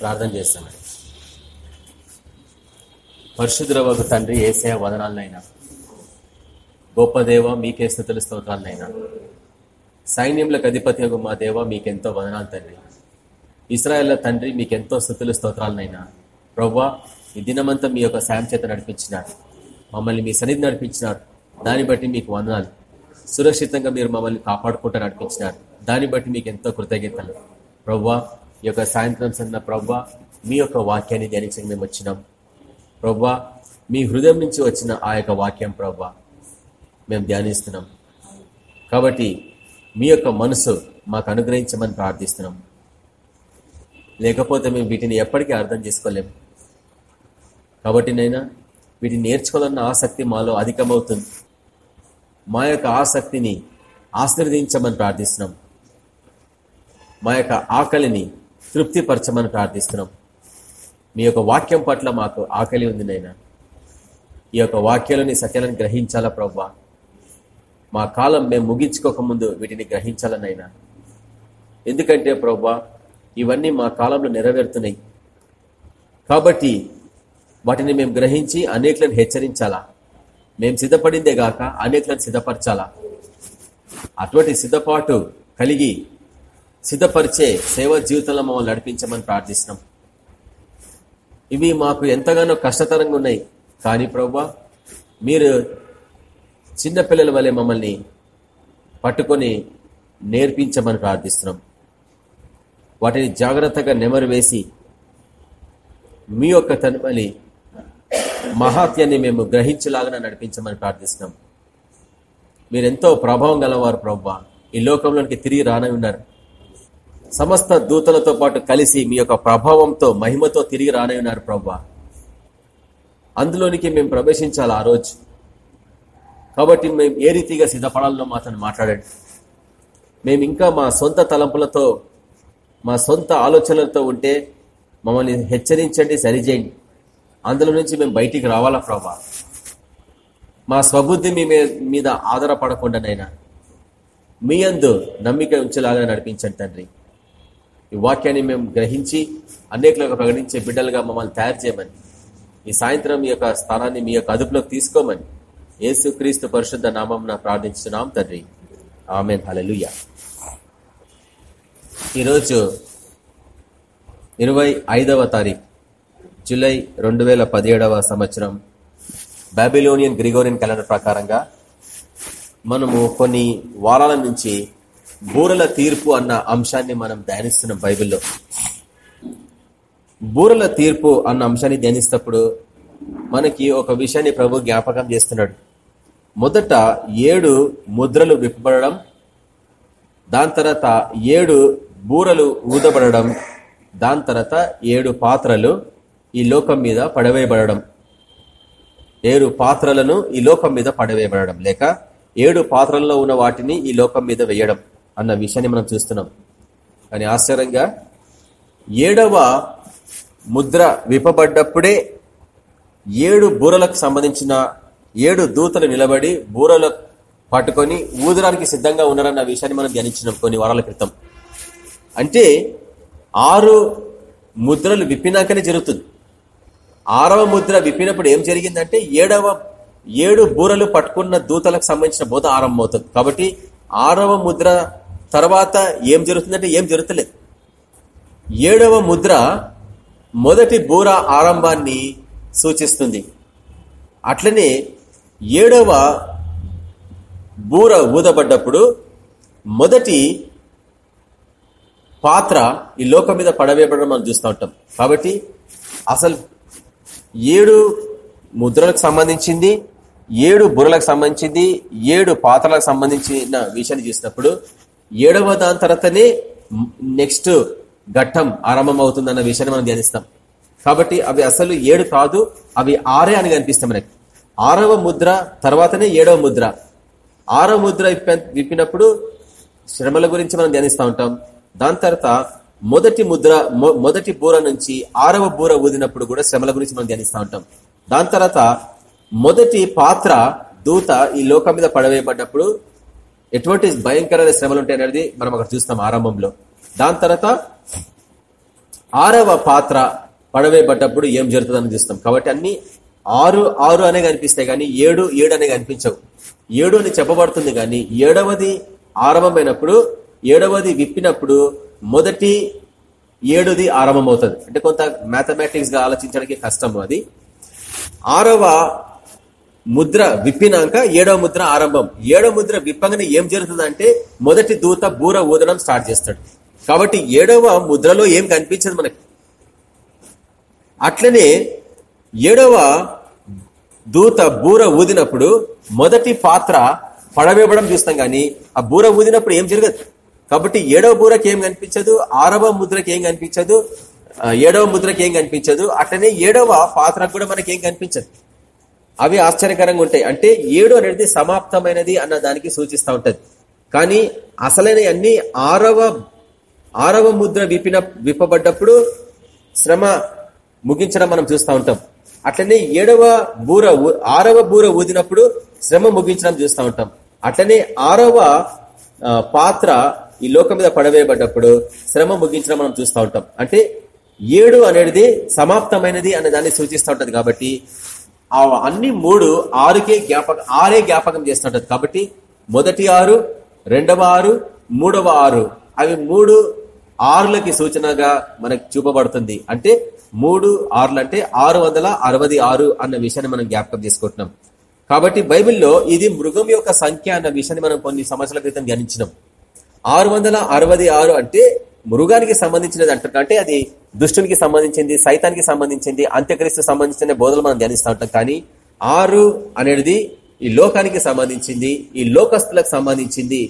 ప్రార్థన చేస్తామండి పరిశుద్రవకు తండ్రి ఏసయ వదనాలనైనా గొప్ప దేవ మీకే స్థుతుల స్తోత్రాలనైనా సైన్యములకు అధిపతి మా దేవ మీకెంతో వదనాలు తండ్రి. ఇస్రాయల్ల తండ్రి మీకెంతో స్థుతుల స్తోత్రాలనైనా ప్రవ్వా ఈ దినమంతా మీ యొక్క సాయం చేత నడిపించినారు. మమ్మల్ని మీ సన్నిధి నడిపించినారు. దాన్ని బట్టి మీకు వందనాలు. సురక్షితంగా మీరు మమ్మల్ని కాపాడుకుంటూ నడిపించినారు. దాన్ని బట్టి మీకు ఎంతో కృతజ్ఞతలు. ప్రవ్వా ఈ యొక్క సాయంత్రం సన్న ప్రభా మీ యొక్క వాక్యాన్ని ధ్యానించడానికి మేము వచ్చినాం. ప్రభా మీ హృదయం నుంచి వచ్చిన ఆ యొక్క వాక్యం ప్రవ్వా మేము ధ్యానిస్తున్నాం. కాబట్టి మీ యొక్క మనసు మాకు అనుగ్రహించమని ప్రార్థిస్తున్నాం. లేకపోతే మేము వీటిని ఎప్పటికీ అర్థం చేసుకోలేము కాబట్టి నైనా వీటిని నేర్చుకోవాలన్న ఆసక్తి మాలో అధికమవుతుంది. మా యొక్క ఆసక్తిని ఆశీర్వదించమని ప్రార్థిస్తున్నాం. మా యొక్క ఆకలిని తృప్తిపరచమని ప్రార్థిస్తున్నాం. మీ యొక్క వాక్యం పట్ల మాకు ఆకలి ఉంది నైనా ఈ యొక్క వాక్యాలని సత్యాలను గ్రహించాలా ప్రవ్వా? మా కాలం మేము ముగించుకోకముందు వీటిని గ్రహించాలనైనా ఎందుకంటే ప్రవ్వా ఇవన్నీ మా కాలంలో నెరవేరుతున్నాయి. కాబట్టి వాటిని మేము గ్రహించి అనేకులను హెచ్చరించాలా? మేము సిద్ధపడిందే గాక అనేకులను సిద్ధపరచాలా? అటువంటి సిద్ధపాటు కలిగి సిద్ధపరిచే సేవా జీవితంలో మమ్మల్ని నడిపించమని ప్రార్థిస్తున్నాం. ఇవి మాకు ఎంతగానో కష్టతరంగా ఉన్నాయి. కానీ ప్రభా మీరు చిన్నపిల్లల వలె మమ్మల్ని పట్టుకొని నేర్పించమని ప్రార్థిస్తున్నాం. వాటిని జాగ్రత్తగా నెమరు వేసి మీ యొక్క తనుమలి మహాత్యాన్ని మేము గ్రహించలాగా నడిపించమని ప్రార్థిస్తున్నాం. మీరెంతో ప్రభావం గలవారు ప్రవ్వా ఈ లోకంలోనికి తిరిగి రానవి ఉన్నారు. సమస్త దూతలతో పాటు కలిసి మీ యొక్క ప్రభావంతో మహిమతో తిరిగి రానవి ఉన్నారు ప్రవ్వా. అందులోనికి మేము ప్రవేశించాలి ఆ రోజు. కాబట్టి మేము ఏ రీతిగా సిద్ధపడాలో మాత్రం మాట్లాడండి. మేము ఇంకా మా సొంత తలంపులతో మా సొంత ఆలోచనలతో ఉంటే మమ్మల్ని హెచ్చరించండి సరిచేయండి. అందులో నుంచి మేము బయటికి రావాలా ప్రభా మా స్వబుద్ధి మీ మీద ఆధారపడకుండానైనా. మీ అందు నమ్మిక ఉంచేలాగా నడిపించండి తండ్రి. ఈ వాక్యాన్ని మేము గ్రహించి అనేకులకు ప్రకటించే బిడ్డలుగా మమ్మల్ని తయారు చేయమని ఈ సాయంత్రం మీ యొక్క స్థానాన్ని మీ యొక్క అదుపులోకి తీసుకోమని యేసు క్రీస్తు పరిశుద్ధ నామం ప్రార్థించున్నాం తండ్రి. ఆమె హలలుయ ఈరోజు ఇరవై ఐదవ తారీఖు జూలై రెండు వేల పదిహేడవ సంవత్సరం బాబిలోనియన్ గ్రిగోరియన్ క్యాలెండర్ ప్రకారంగా మనము కొన్ని వారాల నుంచి బూరల తీర్పు అన్న అంశాన్ని మనం ధ్యానిస్తున్నాం బైబిల్లో. బూరల తీర్పు అన్న అంశాన్ని ధ్యానిస్తప్పుడు మనకి ఒక విషయాన్ని ప్రభు జ్ఞాపకం చేస్తున్నాడు. మొదట ఏడు ముద్రలు విప్పబడడం దాని తర్వాత ఏడు బూరలు ఊదబడడం దాని తర్వాత ఏడు పాత్రలు ఈ లోకం మీద పడవేయబడడం. ఏడు పాత్రలను ఈ లోకం మీద పడవేయబడడం. లేక ఏడు పాత్రల్లో ఉన్న వాటిని ఈ లోకం మీద వేయడం. అన్న విషయాన్ని మనం చూస్తున్నాం. కానీ ఆశ్చర్యంగా ఏడవ ముద్ర విప్పబడ్డప్పుడే ఏడు బూరలకు సంబంధించిన ఏడు దూతలు నిలబడి బూరలు పట్టుకొని ఊదడానికి సిద్ధంగా ఉన్నారన్న విషయాన్ని మనం ధ్యానించినాం కొన్ని వారాల క్రితం. అంటే ఆరు ముద్రలు విప్పినాకనే జరుగుతుంది. ఆరవ ముద్ర విప్పినప్పుడు ఏం జరిగిందంటే ఏడవ ఏడు బూరలు పట్టుకున్న దూతలకు సంబంధించిన బోధ ఆరంభమవుతుంది. కాబట్టి ఆరవ ముద్ర తర్వాత ఏం జరుగుతుందంటే ఏం జరుగుతలేదు. ఏడవ ముద్ర మొదటి బూర ఆరంభాన్ని సూచిస్తుంది. అట్లనే ఏడవ బూర ఊదబడ్డప్పుడు మొదటి పాత్ర ఈ లోకం మీద పడవేయబడడం మనం చూస్తూ ఉంటాం. కాబట్టి అసలు ఏడు ముద్రలకు సంబంధించింది ఏడు బుర్రలకు సంబంధించింది ఏడు పాత్రలకు సంబంధించిన విషయాన్ని చూసినప్పుడు ఏడవ దాని తర్వాతనే నెక్స్ట్ ఘట్టం ఆరంభమవుతుంది అన్న విషయాన్ని మనం ధ్యానిస్తాం. కాబట్టి అవి అసలు ఏడు కాదు అవి ఆరే అని కనిపిస్తాం మనకి. ఆరవ ముద్ర తర్వాతనే ఏడవ ముద్ర. ఆరవ ముద్ర విప్పినప్పుడు శ్రమల గురించి మనం ధ్యానిస్తూ ఉంటాం. దాని తర్వాత మొదటి ముద్ర మొదటి బూర నుంచి ఆరవ బూర ఊదినప్పుడు కూడా శ్రమల గురించి మనం ధ్యానిస్తూ ఉంటాం. దాని తర్వాత మొదటి పాత్ర దూత ఈ లోకం మీద పడవేయబడ్డప్పుడు ఎటువంటి భయంకరమైన శ్రమలు ఉంటాయి అనేది మనం అక్కడ చూస్తాం ఆరంభంలో. దాని తర్వాత ఆరవ పాత్ర పడవేయబడ్డప్పుడు ఏం జరుగుతుందని చూస్తాం. కాబట్టి అన్ని ఆరు ఆరు అనే కనిపిస్తాయి కానీ ఏడు ఏడు అనే కనిపించవు. ఏడు అని చెప్పబడుతుంది కానీ ఏడవది ఆరంభమైనప్పుడు ఏడవది విప్పినప్పుడు మొదటి ఏడుది ఆరంభమవుతుంది. అంటే కొంత మ్యాథమెటిక్స్గా ఆలోచించడానికి కష్టం అది. ఆరవ ముద్ర విప్పినాక ఏడవ ముద్ర ఆరంభం. ఏడవ ముద్ర విప్పగానే ఏం జరుగుతుందంటే మొదటి దూత బూర ఊదడం స్టార్ట్ చేస్తాడు. కాబట్టి ఏడవ ముద్రలో ఏం కనిపించదు మనకి? అట్లనే ఏడవ దూత బూర ఊదినప్పుడు మొదటి పాత్ర పడవేయడం చూస్తాం కానీ ఆ బూర ఊదినప్పుడు ఏం జరగదు. కాబట్టి ఏడవ బూరకి ఏం కనిపించదు ఆరవ ముద్రకి ఏం కనిపించదు ఏడవ ముద్రకి ఏం కనిపించదు అట్లనే ఏడవ పాత్రకు కూడా మనకి ఏం కనిపించదు. అవి ఆశ్చర్యకరంగా ఉంటాయి. అంటే ఏడు అనేది సమాప్తమైనది అన్న దానికి సూచిస్తూ ఉంటుంది. కానీ అసలైన అన్ని ఆరవ ఆరవ ముద్ర విప్పిన విప్పబడ్డప్పుడు శ్రమ ముగించడం మనం చూస్తూ ఉంటాం. అట్లనే ఏడవ బూర ఆరవ బూర ఊదినప్పుడు శ్రమ ముగించడం చూస్తూ ఉంటాం. అట్లనే ఆరవ పాత్ర ఈ లోకం మీద పడవేయబడ్డప్పుడు శ్రమ ముగించడం మనం చూస్తూ ఉంటాం. అంటే ఏడు అనేది సమాప్తమైనది అనే దాన్ని సూచిస్తూ ఉంటుంది కాబట్టి ఆ అన్ని మూడు ఆరుకే జ్ఞాపకం ఆరే జ్ఞాపకం చేస్తుంటది కాబట్టి మొదటి ఆరు రెండవ ఆరు మూడవ ఆరు. అవి మూడు ఆరులకి సూచనగా మనకు చూపబడుతుంది. అంటే మూడు ఆరులు అంటే ఆరు వందల అరవై ఆరు అన్న విషయాన్ని మనం జ్ఞాపకం చేసుకుంటున్నాం. కాబట్టి బైబిల్లో ఇది మృగం యొక్క సంఖ్య అన్న విషయాన్ని మనం కొన్ని సంవత్సరాల క్రితం గణించినాం. ఆరు వందల అరవై ఆరు అంటే మృగానికి సంబంధించినది అంటారు. అంటే అది దుష్టునికి సంబంధించింది సైతానికి సంబంధించింది అంత్యక్రీస్తు సంబంధించిన బోధలు మనం ధ్యానిస్తూ ఉంటాం. కానీ ఆరు అనేది ఈ లోకానికి సంబంధించింది ఈ లోకస్తులకు సంబంధించింది.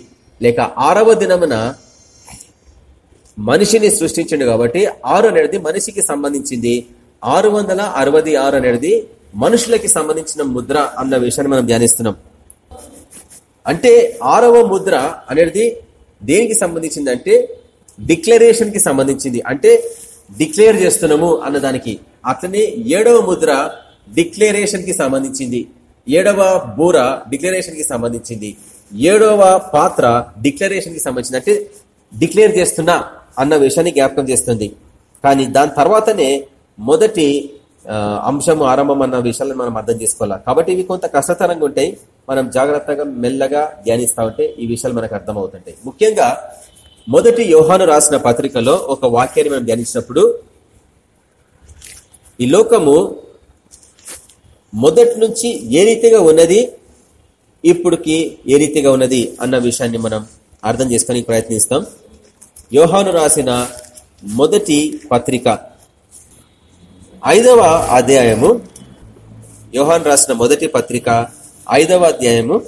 లేక ఆరవ దినమున మనిషిని సృష్టించిండు కాబట్టి ఆరు అనేది మనిషికి సంబంధించింది. ఆరు వందల అరవై ఆరు అనేది మనుషులకి సంబంధించిన ముద్ర అన్న విషయాన్ని మనం ధ్యానిస్తున్నాం. అంటే ఆరవ ముద్ర అనేది దేనికి సంబంధించింది అంటే డిక్లరేషన్కి సంబంధించింది. అంటే డిక్లేర్ చేస్తున్నాము అన్నదానికి అట్లనే ఏడవ ముద్ర డిక్లరేషన్కి సంబంధించింది. ఏడవ బూర డిక్లరేషన్కి సంబంధించింది. ఏడవ పాత్ర డిక్లరేషన్కి సంబంధించింది. అంటే డిక్లేర్ చేస్తున్నా అన్న విషయాన్ని జ్ఞాపకం చేస్తుంది. కానీ దాని తర్వాతనే మొదటి అంశము ఆరంభం అన్న విషయాలను మనం అర్థం చేసుకోవాలి? కాబట్టి ఇవి కొంత కష్టతరంగా ఉంటాయి. మనం జాగ్రత్తగా మెల్లగా ధ్యానిస్తూ ఉంటే ఈ విషయాలు మనకు అర్థమవుతుంటాయి. ముఖ్యంగా మొదటి యోహాను రాసిన పత్రికలో ఒక వాక్యాన్ని మనం ధ్యానించినప్పుడు ఈ లోకము మొదటి నుంచి ఏ రీతిగా ఉన్నది ఇప్పుడుకి ఏ రీతిగా ఉన్నది అన్న విషయాన్ని మనం అర్థం చేసుకోనికి ప్రయత్నిస్తాం. యోహాను రాసిన మొదటి పత్రిక ఐదవ అధ్యాయము. యోహాన్ రాసిన మొదటి పత్రిక ఐదవ అధ్యాయము.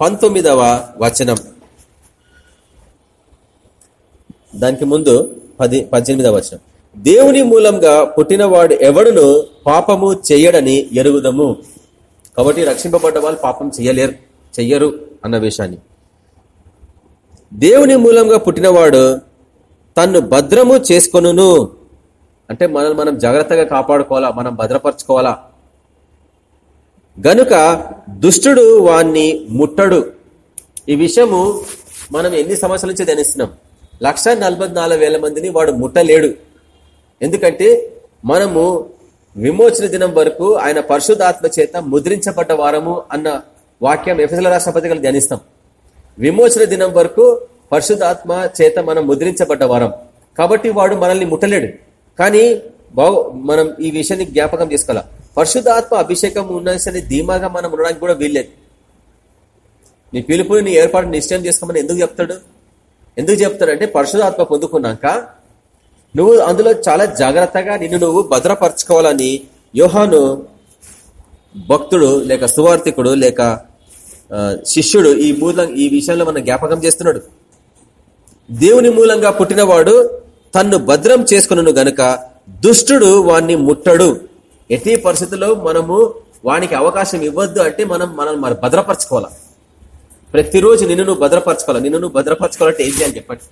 పంతొమ్మిదవ వచనం. దానికి ముందు పది పద్దెనిమిదవ వచనం. దేవుని మూలంగా పుట్టినవాడు ఎవడును పాపము చెయ్యడని ఎరుగుదము. కాబట్టి రక్షింపబడ్డ వాళ్ళు పాపం చెయ్యలేరు చెయ్యరు అన్న విషయాన్ని. దేవుని మూలంగా పుట్టినవాడు తన్ను భద్రము చేసుకొనును. అంటే మనల్ని మనం జాగ్రత్తగా కాపాడుకోవాలా మనం భద్రపరచుకోవాలా? గనుక దుష్టుడు వాణ్ణి ముట్టడు. ఈ విషయము మనం ఎన్ని సంవత్సరాల నుంచి ధ్యానిస్తున్నాం? లక్ష వేల మందిని వాడు ముట్టలేడు. ఎందుకంటే మనము విమోచన దినం వరకు ఆయన పరిశుద్ధాత్మ చేత ముద్రించబడ్డ వారము అన్న వాక్యం ఎఫ్ఎస్ఎల్ రాష్ట్రపతిగా ధ్యానిస్తాం. విమోచన దినం వరకు పరిశుద్ధాత్మ చేత మనం ముద్రించబడ్డ వారం. కాబట్టి వాడు మనల్ని ముట్టలేడు. కానీ బాగు మనం ఈ విషయాన్ని జ్ఞాపకం చేసుకోవాలా. పరిశుద్ధాత్మ అభిషేకం ఉన్నసరి ధీమాగా మనం ఉండడానికి కూడా వీల్లేదు. నీ పిలుపుని నీ ఏర్పాటు నిశ్చయం చేసుకోమని ఎందుకు చెప్తాడు? ఎందుకు చెప్తాడంటే పరిశుధాత్మ పొందుకున్నాక నువ్వు అందులో చాలా జాగ్రత్తగా నిన్ను నువ్వు భద్రపరచుకోవాలని యోహాను భక్తుడు లేక సువార్థికుడు లేక శిష్యుడు ఈ మూలం ఈ విషయంలో మన జ్ఞాపకం చేస్తున్నాడు. దేవుని మూలంగా పుట్టినవాడు తన్ను భద్రం చేసుకును గనుక దుష్టుడు వాణ్ణి ముట్టడు. ఎట్టి పరిస్థితుల్లో మనము వానికి అవకాశం ఇవ్వద్దు అంటే మనం మనం మరి భద్రపరచుకోవాలి? ప్రతిరోజు నిన్ను నువ్వు భద్రపరచుకోవాలి. నిన్ను నువ్వు భద్రపరచుకోవాలంటే ఏం చేయాలి చెప్పండి.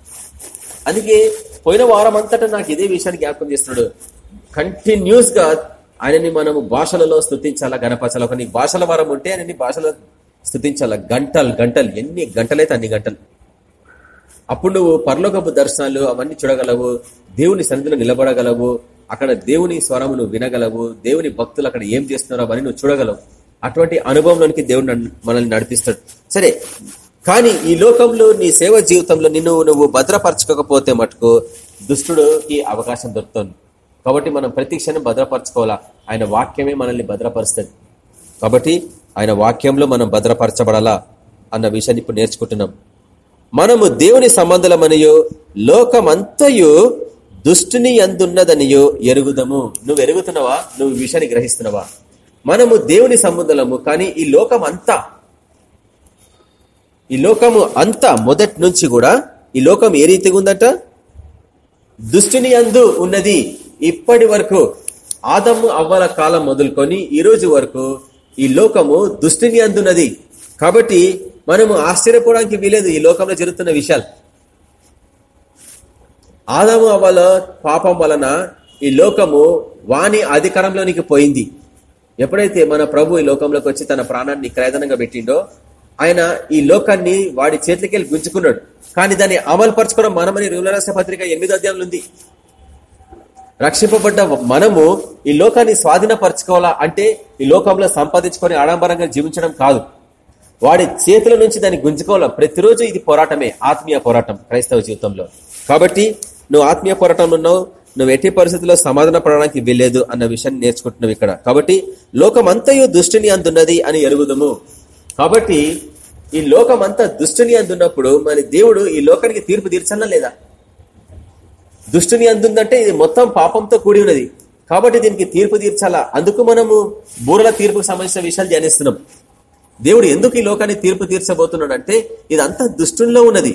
అందుకే పోయిన వారం అంతటా నాకు ఇదే విషయాన్ని జ్ఞాపకం చేస్తున్నాడు. కంటిన్యూస్గా ఆయనని మనము భాషలలో స్థుతించాలా గణపరచాలా? కొన్ని భాషల వారం ఉంటే ఆయనని భాషలో స్థుతించాలా? గంటలు గంటలు. ఎన్ని గంటలైతే అన్ని గంటలు. అప్పుడు నువ్వు పరలోకపు దర్శనాలు అవన్నీ చూడగలవు. దేవుని సన్నిధిలో నిలబడగలవు. అక్కడ దేవుని స్వరమును వినగలవు. దేవుని భక్తులు అక్కడ ఏం చేస్తున్నారో అవన్నీ నువ్వు చూడగలవు. అటువంటి అనుభవంలోనికి దేవుడు మనల్ని నడిపిస్తాడు. సరే కానీ ఈ లోకంలో నీ సేవ జీవితంలో నిన్ను నువ్వు భద్రపరచుకోకపోతే మటుకు దుష్టుడికి అవకాశం దొరుకుతుంది. కాబట్టి మనం ప్రతి క్షణం భద్రపరచుకోవాలా? ఆయన వాక్యమే మనల్ని భద్రపరుస్తుంది. కాబట్టి ఆయన వాక్యంలో మనం భద్రపరచబడాలా అన్న విషయాన్ని ఇప్పుడు నేర్చుకుంటున్నాం. మనము దేవుని సంబంధమనియో లోకమంతయు దుష్టుని అందున్నదనియో ఎరుగుదము. నువ్వు ఎరుగుతున్నావా? నువ్వు విషయాన్ని గ్రహిస్తున్నావా? మనము దేవుని సంబంధులము కానీ ఈ లోకం అంతా ఈ లోకము అంతా మొదటి నుంచి కూడా ఈ లోకం ఏ రీతిగా ఉందట? దుష్టిని అందు ఉన్నది ఇప్పటి వరకు ఆదము అవ్వల కాలం మొదలుకొని ఈ రోజు వరకు ఈ లోకము దుష్టిని అందున్నది. కాబట్టి మనము ఆశ్చర్యపోవడానికి వీలేదు ఈ లోకంలో జరుగుతున్న విషయాలు. ఆదము అవ్వల పాపం వలన ఈ లోకము వాణి అధికారంలోనికి పోయింది. ఎప్పుడైతే మన ప్రభు ఈ లోకంలోకి వచ్చి తన ప్రాణాన్ని క్రయదనంగా పెట్టిండో ఆయన ఈ లోకాన్ని వాడి చేతికి వెళ్ళి గుంజుకున్నాడు. కానీ దాన్ని అమలు పరచుకోవడం మనమని రూలరాష్ట్ర పత్రిక ఎనిమిది అధ్యాయంలో ఉంది. రక్షింపబడ్డ మనము ఈ లోకాన్ని స్వాధీనపరచుకోవాలా అంటే ఈ లోకంలో సంపాదించుకొని ఆడంబరంగా జీవించడం కాదు. వాడి చేతుల నుంచి దాన్ని గుంజుకోవాలా? ప్రతిరోజు ఇది పోరాటమే ఆత్మీయ పోరాటం క్రైస్తవ జీవితంలో. కాబట్టి నువ్వు ఆత్మీయ పోరాటంలో ఉన్నావు నువ్వు ఎట్టి పరిస్థితుల్లో సమాధాన పడడానికి వీల్లేదు అన్న విషయాన్ని నేర్చుకుంటున్నావు ఇక్కడ. కాబట్టి లోకమంతయు దుష్టిని అందున్నది అని ఎరుగుదము. కాబట్టి ఈ లోకమంతా దుష్టిని అందున్నప్పుడు మరి దేవుడు ఈ లోకానికి తీర్పు తీర్చన్నా లేదా? దుష్టిని అందుందంటే ఇది మొత్తం పాపంతో కూడి ఉన్నది. కాబట్టి దీనికి తీర్పు తీర్చాలా? అందుకు మనము బూరల తీర్పుకు సంబంధించిన విషయాలు ధ్యానిస్తున్నాం. దేవుడు ఎందుకు ఈ లోకాన్ని తీర్పు తీర్చబోతున్నాడు అంటే ఇదంతా దుష్టుల్లో ఉన్నది.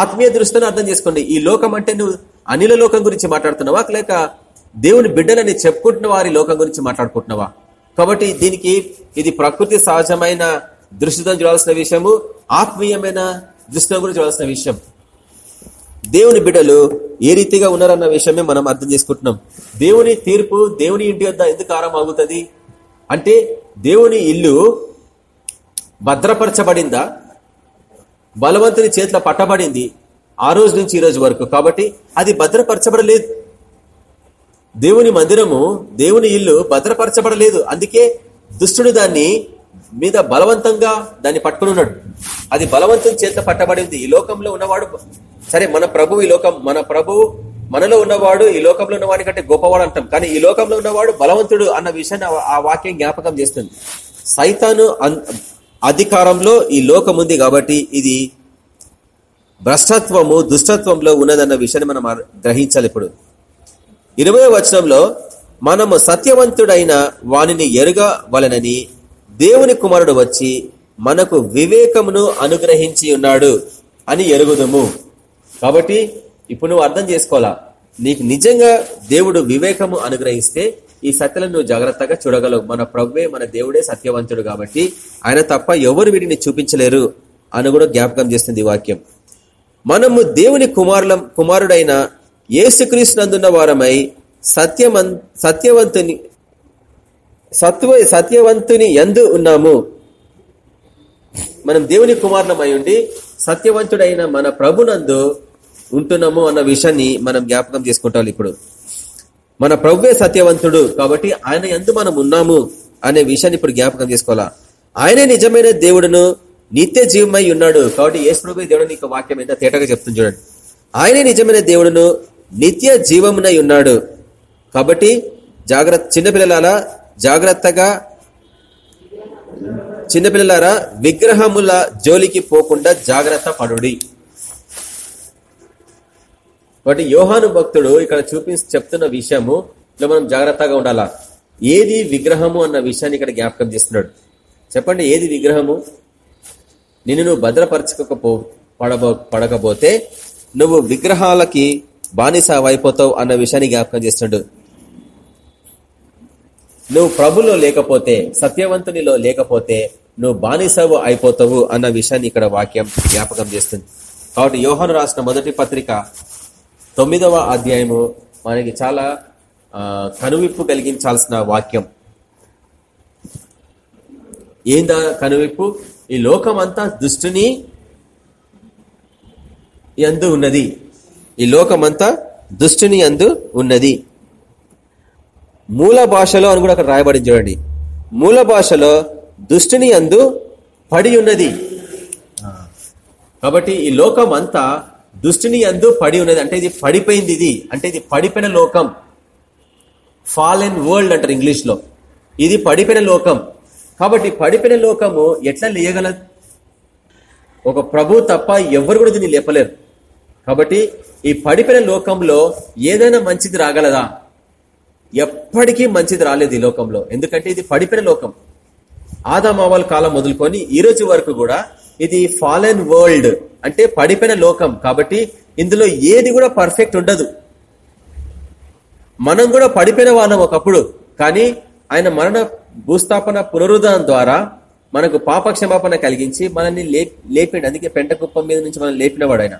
ఆత్మీయ దృష్టిని అర్థం చేసుకోండి. ఈ లోకం అంటే నువ్వు అనిల లోకం గురించి మాట్లాడుతున్నావా? లేక దేవుని బిడ్డలని చెప్పుకుంటున్న వారి లోకం గురించి మాట్లాడుకుంటున్నావా? కాబట్టి దీనికి ఇది ప్రకృతి సహజమైన దృష్టితో చూడాల్సిన విషయము ఆత్మీయమైన దృష్టితో గురించి చూడాల్సిన విషయం. దేవుని బిడ్డలు ఏ రీతిగా ఉన్నారన్న విషయమే మనం అర్థం చేసుకుంటున్నాం. దేవుని తీర్పు దేవుని ఇంటి వద్ద ఎందుకు ఆరంభమవుతుంది? అంటే దేవుని ఇల్లు భద్రపరచబడిందా? బలవంతుని చేతిలో పట్టబడింది? ఆ రోజు నుంచి ఈ రోజు వరకు. కాబట్టి అది భద్రపరచబడలేదు. దేవుని మందిరము దేవుని ఇల్లు భద్రపరచబడలేదు. అందుకే దుష్టుడు దాన్ని మీద బలవంతంగా దాన్ని పట్టుకుని ఉన్నాడు. అది బలవంతం చేత పట్టబడింది. ఈ లోకంలో ఉన్నవాడు సరే మన ప్రభు ఈ లోకం మన ప్రభు మనలో ఉన్నవాడు ఈ లోకంలో ఉన్నవాడి కంటే గొప్పవాడు అంటాం. కానీ ఈ లోకంలో ఉన్నవాడు బలవంతుడు అన్న విషయాన్ని ఆ వాక్యం జ్ఞాపకం చేస్తుంది. సైతాను అధికారంలో ఈ లోకం ఉంది కాబట్టి ఇది భ్రష్టత్వము దుష్టత్వంలో ఉన్నదన్న విషయాన్ని మనం గ్రహించాలి ఇప్పుడు. ఇరవై వచనంలో మనము సత్యవంతుడైన వానిని ఎరగవలనని దేవుని కుమారుడు వచ్చి మనకు వివేకమును అనుగ్రహించి ఉన్నాడు అని ఎరుగుదము. కాబట్టి ఇప్పుడు నువ్వు అర్థం చేసుకోవాలా? నీకు నిజంగా దేవుడు వివేకము అనుగ్రహిస్తే ఈ సత్యలను నువ్వు జాగ్రత్తగా చూడగలవు. మన ప్రవ్వే మన దేవుడే సత్యవంతుడు కాబట్టి ఆయన తప్ప ఎవరు వీటిని చూపించలేరు అని కూడా జ్ఞాపకం చేస్తుంది వాక్యం. మనము దేవుని కుమారుల కుమారుడైన నందున్న వారమై సత్యమన్ సత్యవంతుని సత్వ సత్యవంతుని ఎందు ఉన్నాము. మనం దేవుని కుమారులమై ఉండి సత్యవంతుడైన మన ప్రభునందు ఉంటున్నాము అన్న విషయాన్ని మనం జ్ఞాపకం చేసుకుంటాం ఇప్పుడు. మన ప్రభువే సత్యవంతుడు కాబట్టి ఆయన ఎందు మనం ఉన్నాము అనే విషయాన్ని ఇప్పుడు జ్ఞాపకం చేసుకోవాలా? ఆయనే నిజమైన దేవుడును నిత్య జీవమై ఉన్నాడు. కాబట్టి యేసుప్రభు దేవుడు నీకు వాక్యం ఎంత తేటగా చెప్తుంది చూడండి. ఆయనే నిజమైన దేవుడును నిత్య జీవమునై ఉన్నాడు. కాబట్టి జాగ్రత్త చిన్నపిల్లలారా జాగ్రత్తగా చిన్నపిల్లలారా విగ్రహముల జోలికి పోకుండా జాగ్రత్త పడుడి. కాబట్టి యోహాను భక్తుడు ఇక్కడ చూపి చెప్తున్న విషయము మనం జాగ్రత్తగా ఉండాలా? ఏది విగ్రహము అన్న విషయాన్ని ఇక్కడ జ్ఞాపకం చేస్తున్నాడు. చెప్పండి ఏది విగ్రహము? నిన్ను నువ్వు భద్రపరచకపో పడబో పడకపోతే నువ్వు విగ్రహాలకి బానిస అయిపోతావు అన్న విషయాన్ని జ్ఞాపకం చేస్తుండు. నువ్వు ప్రభులో లేకపోతే సత్యవంతునిలో లేకపోతే నువ్వు బానిసవు అయిపోతావు అన్న విషయాన్ని ఇక్కడ వాక్యం జ్ఞాపకం చేస్తుంది. కాబట్టి యోహను రాసిన మొదటి పత్రిక తొమ్మిదవ అధ్యాయము మనకి చాలా కనువిప్పు కలిగించాల్సిన వాక్యం. ఏందా కనువిప్పు? ఈ లోకమంతా దుష్టుని యందు ఉన్నది. ఈ లోకమంతా దుష్టుని అందు ఉన్నది. మూల భాషలో అని కూడా అక్కడ రాయబడింది చూడండి. మూల భాషలో దుష్టుని అందు పడి ఉన్నది. కాబట్టి ఈ లోకం అంతా దుష్టిని అందు పడి ఉన్నది. అంటే ఇది పడిపోయింది ఇది. అంటే ఇది పడిపోయిన లోకం. ఫాల్ అండ్ వరల్డ్ అంటారు ఇంగ్లీష్లో. ఇది పడిపోయిన లోకం. కాబట్టి పడిపోయిన లోకము ఎట్లా లేయగలదు? ఒక ప్రభు తప్ప ఎవరు కూడా దీన్ని లేపలేరు. కాబట్టి ఈ పడిపోయిన లోకంలో ఏదైనా మంచిది రాగలదా? ఎప్పటికీ మంచిది రాలేదు ఈ లోకంలో. ఎందుకంటే ఇది పడిపోయిన లోకం. ఆదామావాల కాలం మొదలుకొని ఈ రోజు వరకు కూడా ఇది ఫాలెన్ వరల్డ్ అంటే పడిపోయిన లోకం. కాబట్టి ఇందులో ఏది కూడా పర్ఫెక్ట్ ఉండదు. మనం కూడా పడిపోయిన వాళ్ళం ఒకప్పుడు. కానీ ఆయన మరణ భూస్థాపన పునరుద్ధరణ ద్వారా మనకు పాప క్షమాపణ కలిగించి మనల్ని లేపిండు అందుకే పెంట కుప్పం మీద నుంచి మనం లేపినవాడు ఆయన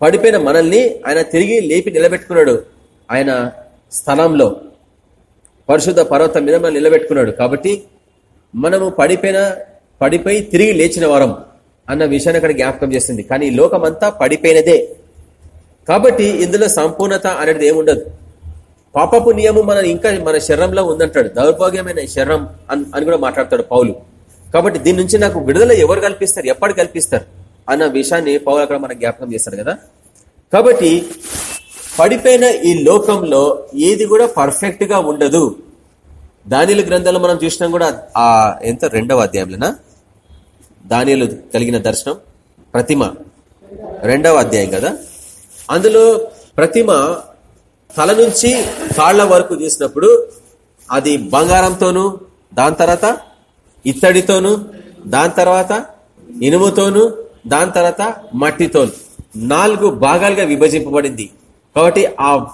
పడిపోయిన మనల్ని ఆయన తిరిగి లేపి నిలబెట్టుకున్నాడు ఆయన స్థలంలో. పరిశుద్ధ పర్వతం మీద మనం నిలబెట్టుకున్నాడు. కాబట్టి మనము పడిపోయిన పడిపోయి తిరిగి లేచిన వారం అన్న విషయాన్ని అక్కడ జ్ఞాపకం చేస్తుంది. కానీ లోకమంతా పడిపోయినదే. కాబట్టి ఇందులో సంపూర్ణత అనేది ఏముండదు. పాపపు నియమం మన ఇంకా మన శరీరంలో ఉందంటాడు. దౌర్భాగ్యమైన శరీరం అని కూడా మాట్లాడతాడు పౌలు. కాబట్టి దీని నుంచి నాకు విడుదల ఎవరు కల్పిస్తారు? ఎప్పటి కల్పిస్తారు? అన్న విషయాన్ని పౌలు అక్కడ మనకు జ్ఞాపకం చేస్తాడు కదా. కాబట్టి పడిపోయిన ఈ లోకంలో ఏది కూడా పర్ఫెక్ట్గా ఉండదు. దానిల గ్రంథాలు మనం చూసినాం కూడా ఆ ఎంత రెండవ అధ్యాయంలోనా? దానిలు కలిగిన దర్శనం ప్రతిమ రెండవ అధ్యాయం కదా. అందులో ప్రతిమ తల నుంచి కాళ్ళ వరకు చేసినప్పుడు అది బంగారంతోను దాని తర్వాత ఇత్తడితోను దాని తర్వాత ఇనుముతోను దాని తర్వాత మట్టితోను. నాలుగు భాగాలుగా విభజింపబడింది. కాబట్టి ఆ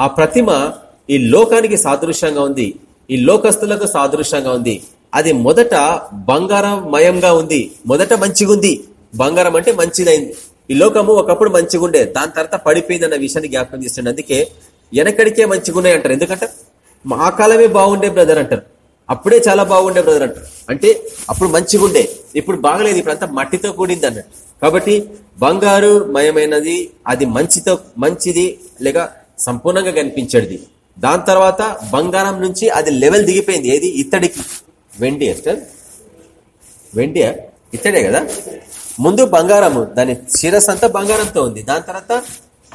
ఆ ప్రతిమ ఈ లోకానికి సాదృశ్యంగా ఉంది. ఈ లోకస్తులకు సాదృశ్యంగా ఉంది. అది మొదట బంగారమయంగా ఉంది. మొదట మంచిగుంది బంగారం అంటే మంచిదైంది. ఈ లోకము ఒకప్పుడు మంచిగుండే. దాని తర్వాత పడిపోయింది అన్న విషయాన్ని జ్ఞాపకం చేస్తుండే. అందుకే వెనకడికే మంచిగున్నాయి అంటారు. ఎందుకంటే మా కాలమే బాగుండే బ్రదర్ అంటారు. అప్పుడే చాలా బాగుండే బ్రదర్ అంటారు. అంటే అప్పుడు మంచిగుండే. ఇప్పుడు బాగలేదు. ఇప్పుడు అంతా మట్టితో కూడింది అన్నట్టు. కాబట్టి బంగారు మయమైనది అది మంచితో మంచిది లేక సంపూర్ణంగా కనిపించేది. దాని తర్వాత బంగారం నుంచి అది లెవెల్ దిగిపోయింది. ఏది? ఇత్తడికి. వెండి ఎస్టర్? వెండి ఇత్తడే కదా? ముందు బంగారము. దాని శిరస్ అంతా బంగారంతో ఉంది. దాని తర్వాత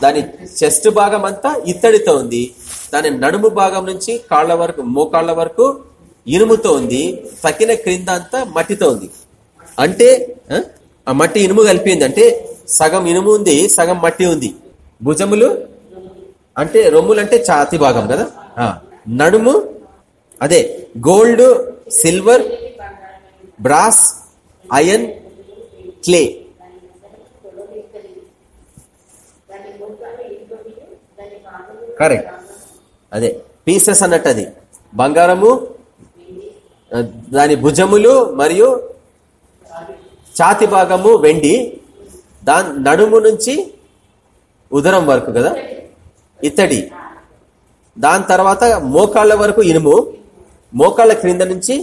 దాని చెస్ట్ భాగం అంతా ఇత్తడితో ఉంది. దాని నడుము భాగం నుంచి కాళ్ళ వరకు మోకాళ్ళ వరకు ఇనుముతో ఉంది. తక్కిన క్రింద అంతా మట్టితో ఉంది. అంటే ఆ? మట్టి ఇనుము కలిపింది. అంటే సగం ఇనుము ఉంది సగం మట్టి ఉంది. భుజములు అంటే రొమ్ములు అంటే ఛాతి భాగం కదా? నడుము అదే gold silver brass iron clay. Correct అదే. పీసెస్ అన్నట్టు అది బంగారము దాని భుజములు మరియు ఛాతి భాగము వెండి. దాని నడుము నుంచి ఉదరం వరకు కదా? ఇత్తడి. దాని తర్వాత మోకాళ్ళ వరకు ఇనుము. మోకాళ్ళ క్రింద నుంచి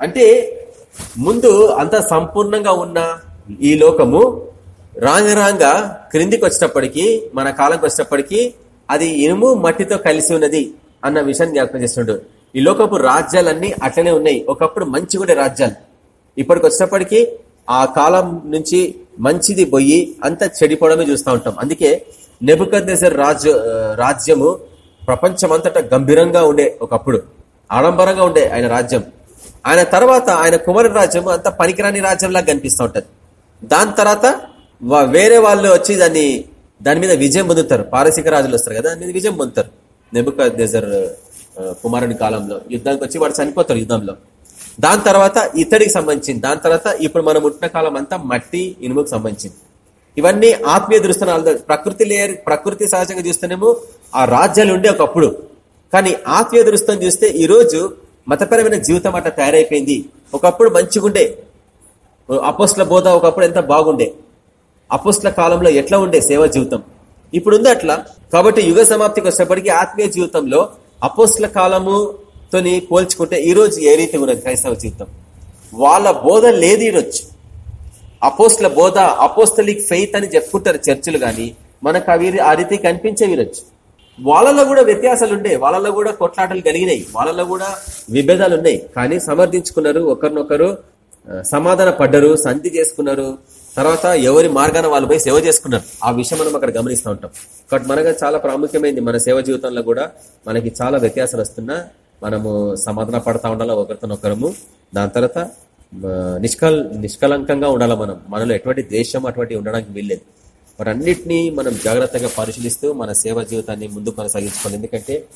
అంటే ముందు అంత సంపూర్ణంగా ఉన్న ఈ లోకము రాంగ రాంగ క్రిందికి వచ్చినప్పటికీ మన కాలంకి వచ్చినప్పటికీ అది ఇనుము మట్టితో కలిసి ఉన్నది అన్న విషయాన్ని జ్ఞాపకం చేస్తుండడు ఈ లోకపు రాజ్యాలన్నీ అట్లనే ఉన్నాయి. ఒకప్పుడు మంచి కూడా రాజ్యాలు. ఇప్పటికి వచ్చినప్పటికీ ఆ కాలం నుంచి మంచిది పోయి అంత చెడిపోవడమే చూస్తూ ఉంటాం. అందుకే నెబుకద్నేసర్ రాజ్య రాజ్యము ప్రపంచమంతటా గంభీరంగా ఉండే ఒకప్పుడు ఆడంబరంగా ఉండే ఆయన రాజ్యం. ఆయన తర్వాత ఆయన కుమారుడు రాజ్యం అంత పనికిరాని రాజ్యంలా కనిపిస్తూ ఉంటుంది. దాని తర్వాత వేరే వాళ్ళు వచ్చి దాన్ని దాని మీద విజయం పొందుతారు. పారసిక రాజులు వస్తారు కదా దాని మీద విజయం పొందుతారు. నెబుకద్నేసర్ కుమారుని కాలంలో యుద్ధానికి వచ్చి వాడు చనిపోతారు యుద్ధంలో. దాని తర్వాత ఇతడికి సంబంధించింది. దాని తర్వాత ఇప్పుడు మనం ఉంటున్న కాలం అంతా మట్టి ఇనుముకు సంబంధించింది. ఇవన్నీ ఆత్మీయ దృష్టనాలు ప్రకృతి లేయర్ ప్రకృతి సహజంగా చూస్తేనేమో ఆ రాజ్యాలు ఉండే ఒకప్పుడు. కానీ ఆత్మీయ దృష్టం చూస్తే ఈరోజు మతపరమైన జీవితం అట్లా తయారైపోయింది. ఒకప్పుడు మంచిగుండే. అపోస్ల బోధ ఒకప్పుడు ఎంత బాగుండే. అపోస్ల కాలంలో ఎట్లా ఉండే సేవా జీవితం? ఇప్పుడు ఉంది అట్లా. కాబట్టి యుగ సమాప్తికి వచ్చేప్పటికీ ఆత్మీయ జీవితంలో అపోస్ల కాలముతోని పోల్చుకుంటే ఈరోజు ఏ రీతి ఉన్నది క్రైస్తవ జీవితం? వాళ్ళ బోధ లేదు ఈరోజు. అపోస్ల బోధ అపోస్తలిక్ ఫెయిత్ అని చెప్పుకుంటారు చర్చిలు కానీ మనకు అవి ఆ రీతి కనిపించే ఈరోజు. వాళ్ళలో కూడా వ్యత్యాసాలు ఉండే వాళ్ళలో కూడా కొట్లాటలు కలిగినాయి వాళ్ళలో కూడా విభేదాలు ఉన్నాయి. కానీ సమర్థించుకున్నారు ఒకరినొకరు సమాధాన పడ్డరు సంధి చేసుకున్నారు. తర్వాత ఎవరి మార్గాన వాళ్ళు పోయి సేవ చేసుకున్నారు. ఆ విషయం మనం అక్కడ గమనిస్తూ ఉంటాం. కాబట్టి మనగా చాలా ప్రాముఖ్యమైంది. మన సేవ జీవితంలో కూడా మనకి చాలా వ్యత్యాసాలు వస్తున్నా మనము సమాధాన పడతా ఉండాలి ఒకరితోనొకరము. దాని తర్వాత నిష్కల్ నిష్కలంకంగా ఉండాలి మనం. మనలో ఎటువంటి దేశం అటువంటి ఉండడానికి వీల్లేదు. వాటన్నిటినీ మనం జాగ్రత్తగా పరిశీలిస్తూ మన సేవ జీవితాన్ని ముందు కొనసాగించుకోవాలి ఎందుకంటే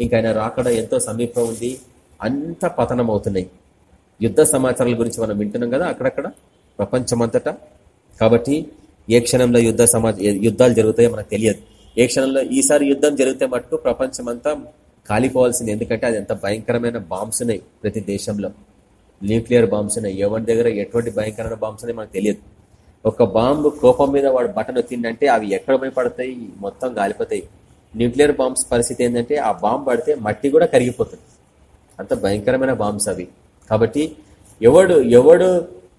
ఇంకా ఆయన రాకడ ఎంతో సమీపం ఉంది. అంత పతనం అవుతున్నాయి యుద్ధ సమాచారాల గురించి మనం వింటున్నాం కదా అక్కడక్కడ ప్రపంచమంతటా. కాబట్టి ఏ క్షణంలో యుద్ధ సమా యుద్ధాలు జరుగుతాయో మనకు తెలియదు. ఏ క్షణంలో ఈసారి యుద్ధం జరిగితే మటుకు ప్రపంచమంతా కాలిపోవాల్సింది. ఎందుకంటే అది ఎంత భయంకరమైన బాంబ్స్ ఉన్నాయి ప్రతి దేశంలో. న్యూక్లియర్ బాంబ్స్ ఉన్నాయి. ఎవరి దగ్గర ఎటువంటి భయంకరమైన బాంబ్స్ ఉన్నాయి మనకు తెలియదు. ఒక బాంబు కోపం మీద వాడు బటన్ వచ్చిందంటే అవి ఎక్కడ పోయి పడతాయి మొత్తం గాలిపోతాయి. న్యూక్లియర్ బాంబ్స్ పరిస్థితి ఏంటంటే ఆ బాంబు పడితే మట్టి కూడా కరిగిపోతుంది. అంత భయంకరమైన బాంబ్స్ అవి. కాబట్టి ఎవడు ఎవడు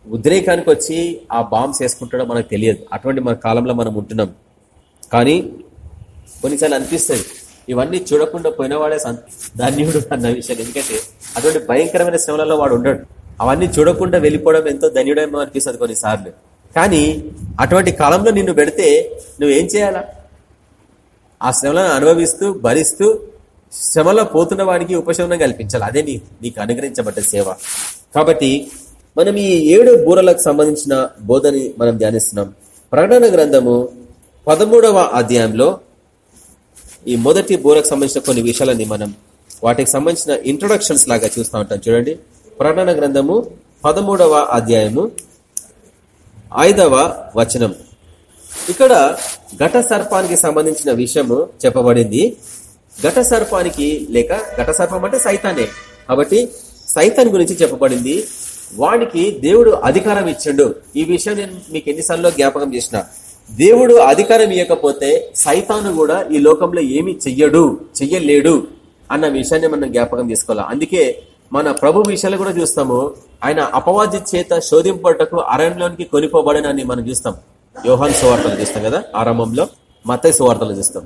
ఉద్రేకానికి వచ్చి ఆ బాంబ్స్ వేసుకుంటాడో మనకు తెలియదు. అటువంటి మన కాలంలో మనం ఉంటున్నాం. కానీ కొన్నిసార్లు అనిపిస్తుంది ఇవన్నీ చూడకుండా పోయినవాడే ధన్యుడు అన్న విషయం. ఎందుకంటే అటువంటి భయంకరమైన శ్రమలలో వాడు ఉండడు. అవన్నీ చూడకుండా వెళ్ళిపోవడం ఎంతో ధన్యుడేమో అనిపిస్తుంది కొన్నిసార్లు. కానీ అటువంటి కాలంలో నిన్ను పెడితే నువ్వేం చేయాలా? ఆ శ్రమలను అనుభవిస్తూ భరిస్తూ శ్రమలో పోతున్న వాడికి ఉపశమనం కల్పించాలి? అదే నీ నీకు అనుగ్రహించబడ్డ సేవ. కాబట్టి మనం ఈ ఏడు బూరలకు సంబంధించిన బోధని మనం ధ్యానిస్తున్నాం. ప్రకటన గ్రంథము పదమూడవ అధ్యాయంలో ఈ మొదటి బూరకు సంబంధించిన కొన్ని విషయాలని మనం వాటికి సంబంధించిన ఇంట్రొడక్షన్స్ లాగా చూస్తూ ఉంటాం. చూడండి. ప్రకటన గ్రంథము పదమూడవ అధ్యాయము ఐదవ వచనం. ఇక్కడ ఘట సర్పానికి సంబంధించిన విషయము చెప్పబడింది. ఘట సర్పానికి లేక ఘట సర్పం అంటే సైతానే. కాబట్టి సైతాన్ గురించి చెప్పబడింది. వానికి దేవుడు అధికారం ఇచ్చిండు. ఈ విషయం నేను మీకు ఎన్నిసార్లు జ్ఞాపకం చేసిన. దేవుడు అధికారం ఇవ్వకపోతే సైతాను కూడా ఈ లోకంలో ఏమి చెయ్యడు చెయ్యలేడు అన్న విషయాన్ని మనం జ్ఞాపకం తీసుకోవాలి అందుకే మన ప్రభు విషయాలు కూడా చూస్తాము. ఆయన అపవాది చేత శోధింపటకు అరణ్యంలోనికి కొనిపోబడనని మనం చూస్తాం. యోహాన్ సువార్తలు చూస్తాం కదా ఆరంభంలో మత సువార్తలు చూస్తాం.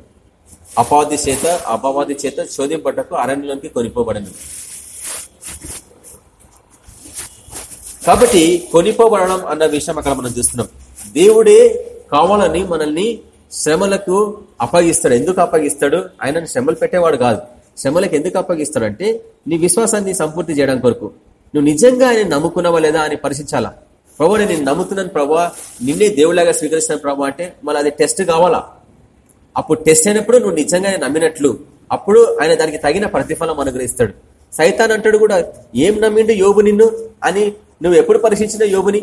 అపవాది చేత అపవాది చేత శోధింపటకు అరణ్యంలోనికి కొనిపోబడను కాబట్టి కొనిపోబడడం అన్న విషయం అక్కడ మనం చూస్తున్నాం. దేవుడే కావాలని మనల్ని శ్రమలకు అప్పగిస్తాడు. ఎందుకు అప్పగిస్తాడు? ఆయనను శ్రమలు పెట్టేవాడు కాదు. శ్రమలకు ఎందుకు అప్పగిస్తాడంటే నీ విశ్వాసాన్ని సంపూర్తి చేయడం కొరకు. నువ్వు నిజంగా ఆయన నమ్ముకున్నావా లేదా అని పరిశీలించాలా? ప్రభా నేను నమ్ముతున్నాను ప్రభా నిన్నే దేవులాగా స్వీకరిస్తున్నాను ప్రభా అంటే మళ్ళీ అది టెస్ట్ కావాలా? అప్పుడు టెస్ట్ అయినప్పుడు నువ్వు నిజంగా నమ్మినట్లు. అప్పుడు ఆయన దానికి తగిన ప్రతిఫలం అనుగ్రహిస్తాడు. సైతాన్ అంటాడు కూడా ఏం నమ్మిండు యోబు నిన్ను? అని నువ్వు ఎప్పుడు పరీక్షించిన యోబుని?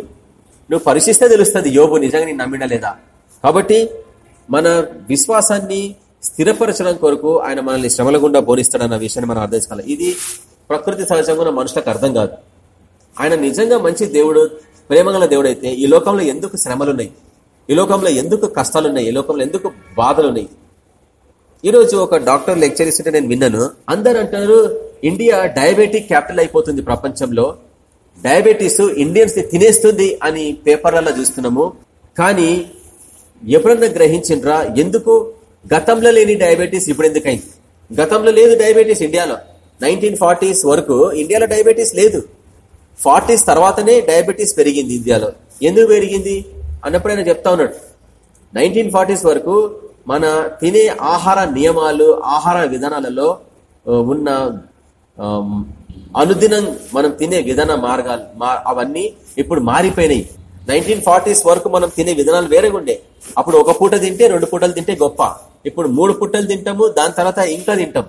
నువ్వు పరీక్షిస్తే తెలుస్తుంది యోబు నిజంగా నేను నమ్మినా లేదా? కాబట్టి మన విశ్వాసాన్ని స్థిరపరచడం కొరకు ఆయన మనల్ని శ్రమల గుండా బోధిస్తాడన్న విషయాన్ని మనం అర్థం చేసుకోవాలి. ఇది ప్రకృతి సహజంగా మనుషులకు అర్థం కాదు. ఆయన నిజంగా మంచి దేవుడు ప్రేమగల దేవుడు అయితే ఈ లోకంలో ఎందుకు శ్రమలున్నాయి? ఈ లోకంలో ఎందుకు కష్టాలున్నాయి? ఈ లోకంలో ఎందుకు బాధలున్నాయి? ఈరోజు ఒక డాక్టర్ లెక్చర్ ఇస్తుంటే నేను విన్నాను. అందరు అంటారు ఇండియా డయాబెటిక్ క్యాపిటల్ అయిపోతుంది ప్రపంచంలో. డయాబెటీస్ ఇండియన్స్ని తినేస్తుంది అని పేపర్లలో చూస్తున్నాము. కానీ ఎప్పుడన్నా గ్రహించిండ్రా? ఎందుకు? గతంలో లేని డయాబెటీస్ ఇప్పుడు ఎందుకైంది? గతంలో లేదు డయాబెటీస్ ఇండియాలో. నైన్టీన్ ఫార్టీస్ వరకు ఇండియాలో డయాబెటీస్ లేదు. ఫార్టీస్ తర్వాతనే డయాబెటీస్ పెరిగింది ఇండియాలో. ఎందుకు పెరిగింది? అన్నప్పుడు ఆయన చెప్తా ఉన్నాడు. నైన్టీన్ ఫార్టీస్ వరకు మన తినే ఆహార నియమాలు ఆహార విధానాలలో ఉన్న అనుదినం మనం తినే విధాన మార్గాలు అవన్నీ ఇప్పుడు మారిపోయినాయి. నైన్టీన్ ఫార్టీస్ వరకు మనం తినే విధానాలు వేరేగా ఉండే అప్పుడు ఒక పూట తింటే రెండు పూటలు తింటే గొప్ప. ఇప్పుడు మూడు పుట్టలు తింటాము దాని తర్వాత ఇంకా తింటాం.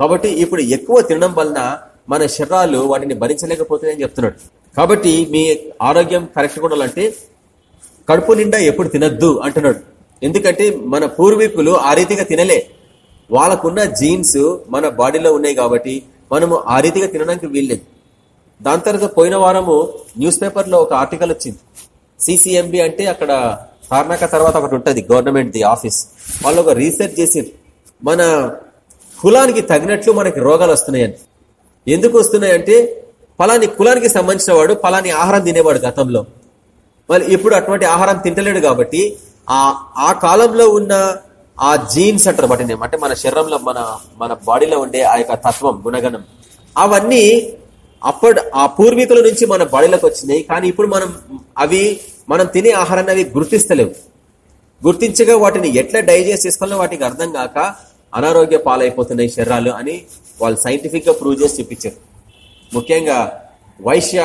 కాబట్టి ఇప్పుడు ఎక్కువ తినడం వలన మన శరీరాలు వాటిని భరించలేకపోతున్నాయని చెప్తున్నాడు. కాబట్టి మీ ఆరోగ్యం కరెక్ట్ ఉండాలంటే కడుపు నిండా ఎప్పుడు తినద్దు అంటున్నాడు. ఎందుకంటే మన పూర్వీకులు ఆ రీతిగా తినలే. వాళ్ళకున్న జీన్స్ మన బాడీలో ఉన్నాయి కాబట్టి మనము ఆ రీతిగా తినడానికి వీల్లేదు. దాని తర్వాత పోయిన వారము న్యూస్ పేపర్లో ఒక ఆర్టికల్ వచ్చింది. సిసిఎంబి అంటే అక్కడ తార్నాక తర్వాత ఒకటి ఉంటుంది గవర్నమెంట్ ది ఆఫీస్ వాళ్ళు ఒక రీసెర్చ్ చేసి మన కులానికి తగినట్లు మనకి రోగాలు వస్తున్నాయని. ఎందుకు వస్తున్నాయంటే పలాని కులానికి సంబంధించిన వాడు పలాని ఆహారం తినేవాడు గతంలో. మరి ఇప్పుడు అటువంటి ఆహారం తింటలేడు కాబట్టి ఆ ఆ కాలంలో ఉన్న ఆ జీన్స్ అంటారు వాటిని అంటే మన శరీరంలో మన మన బాడీలో ఉండే ఆ యొక్క తత్వం గుణగణం అవన్నీ అప్పటి ఆ పూర్వీకుల నుంచి మన బడిలోకి వచ్చినాయి కానీ ఇప్పుడు మనం అవి మనం తినే ఆహారాన్ని అవి గుర్తిస్తలేవు. గుర్తించగా వాటిని ఎట్లా డైజెస్ట్ చేసుకోవాలో వాటికి అర్థం కాక అనారోగ్య పాలైపోతున్నాయి శరీరాలు అని వాళ్ళు సైంటిఫిక్గా ప్రూవ్ చేసి చూపించారు. ముఖ్యంగా వైశ్య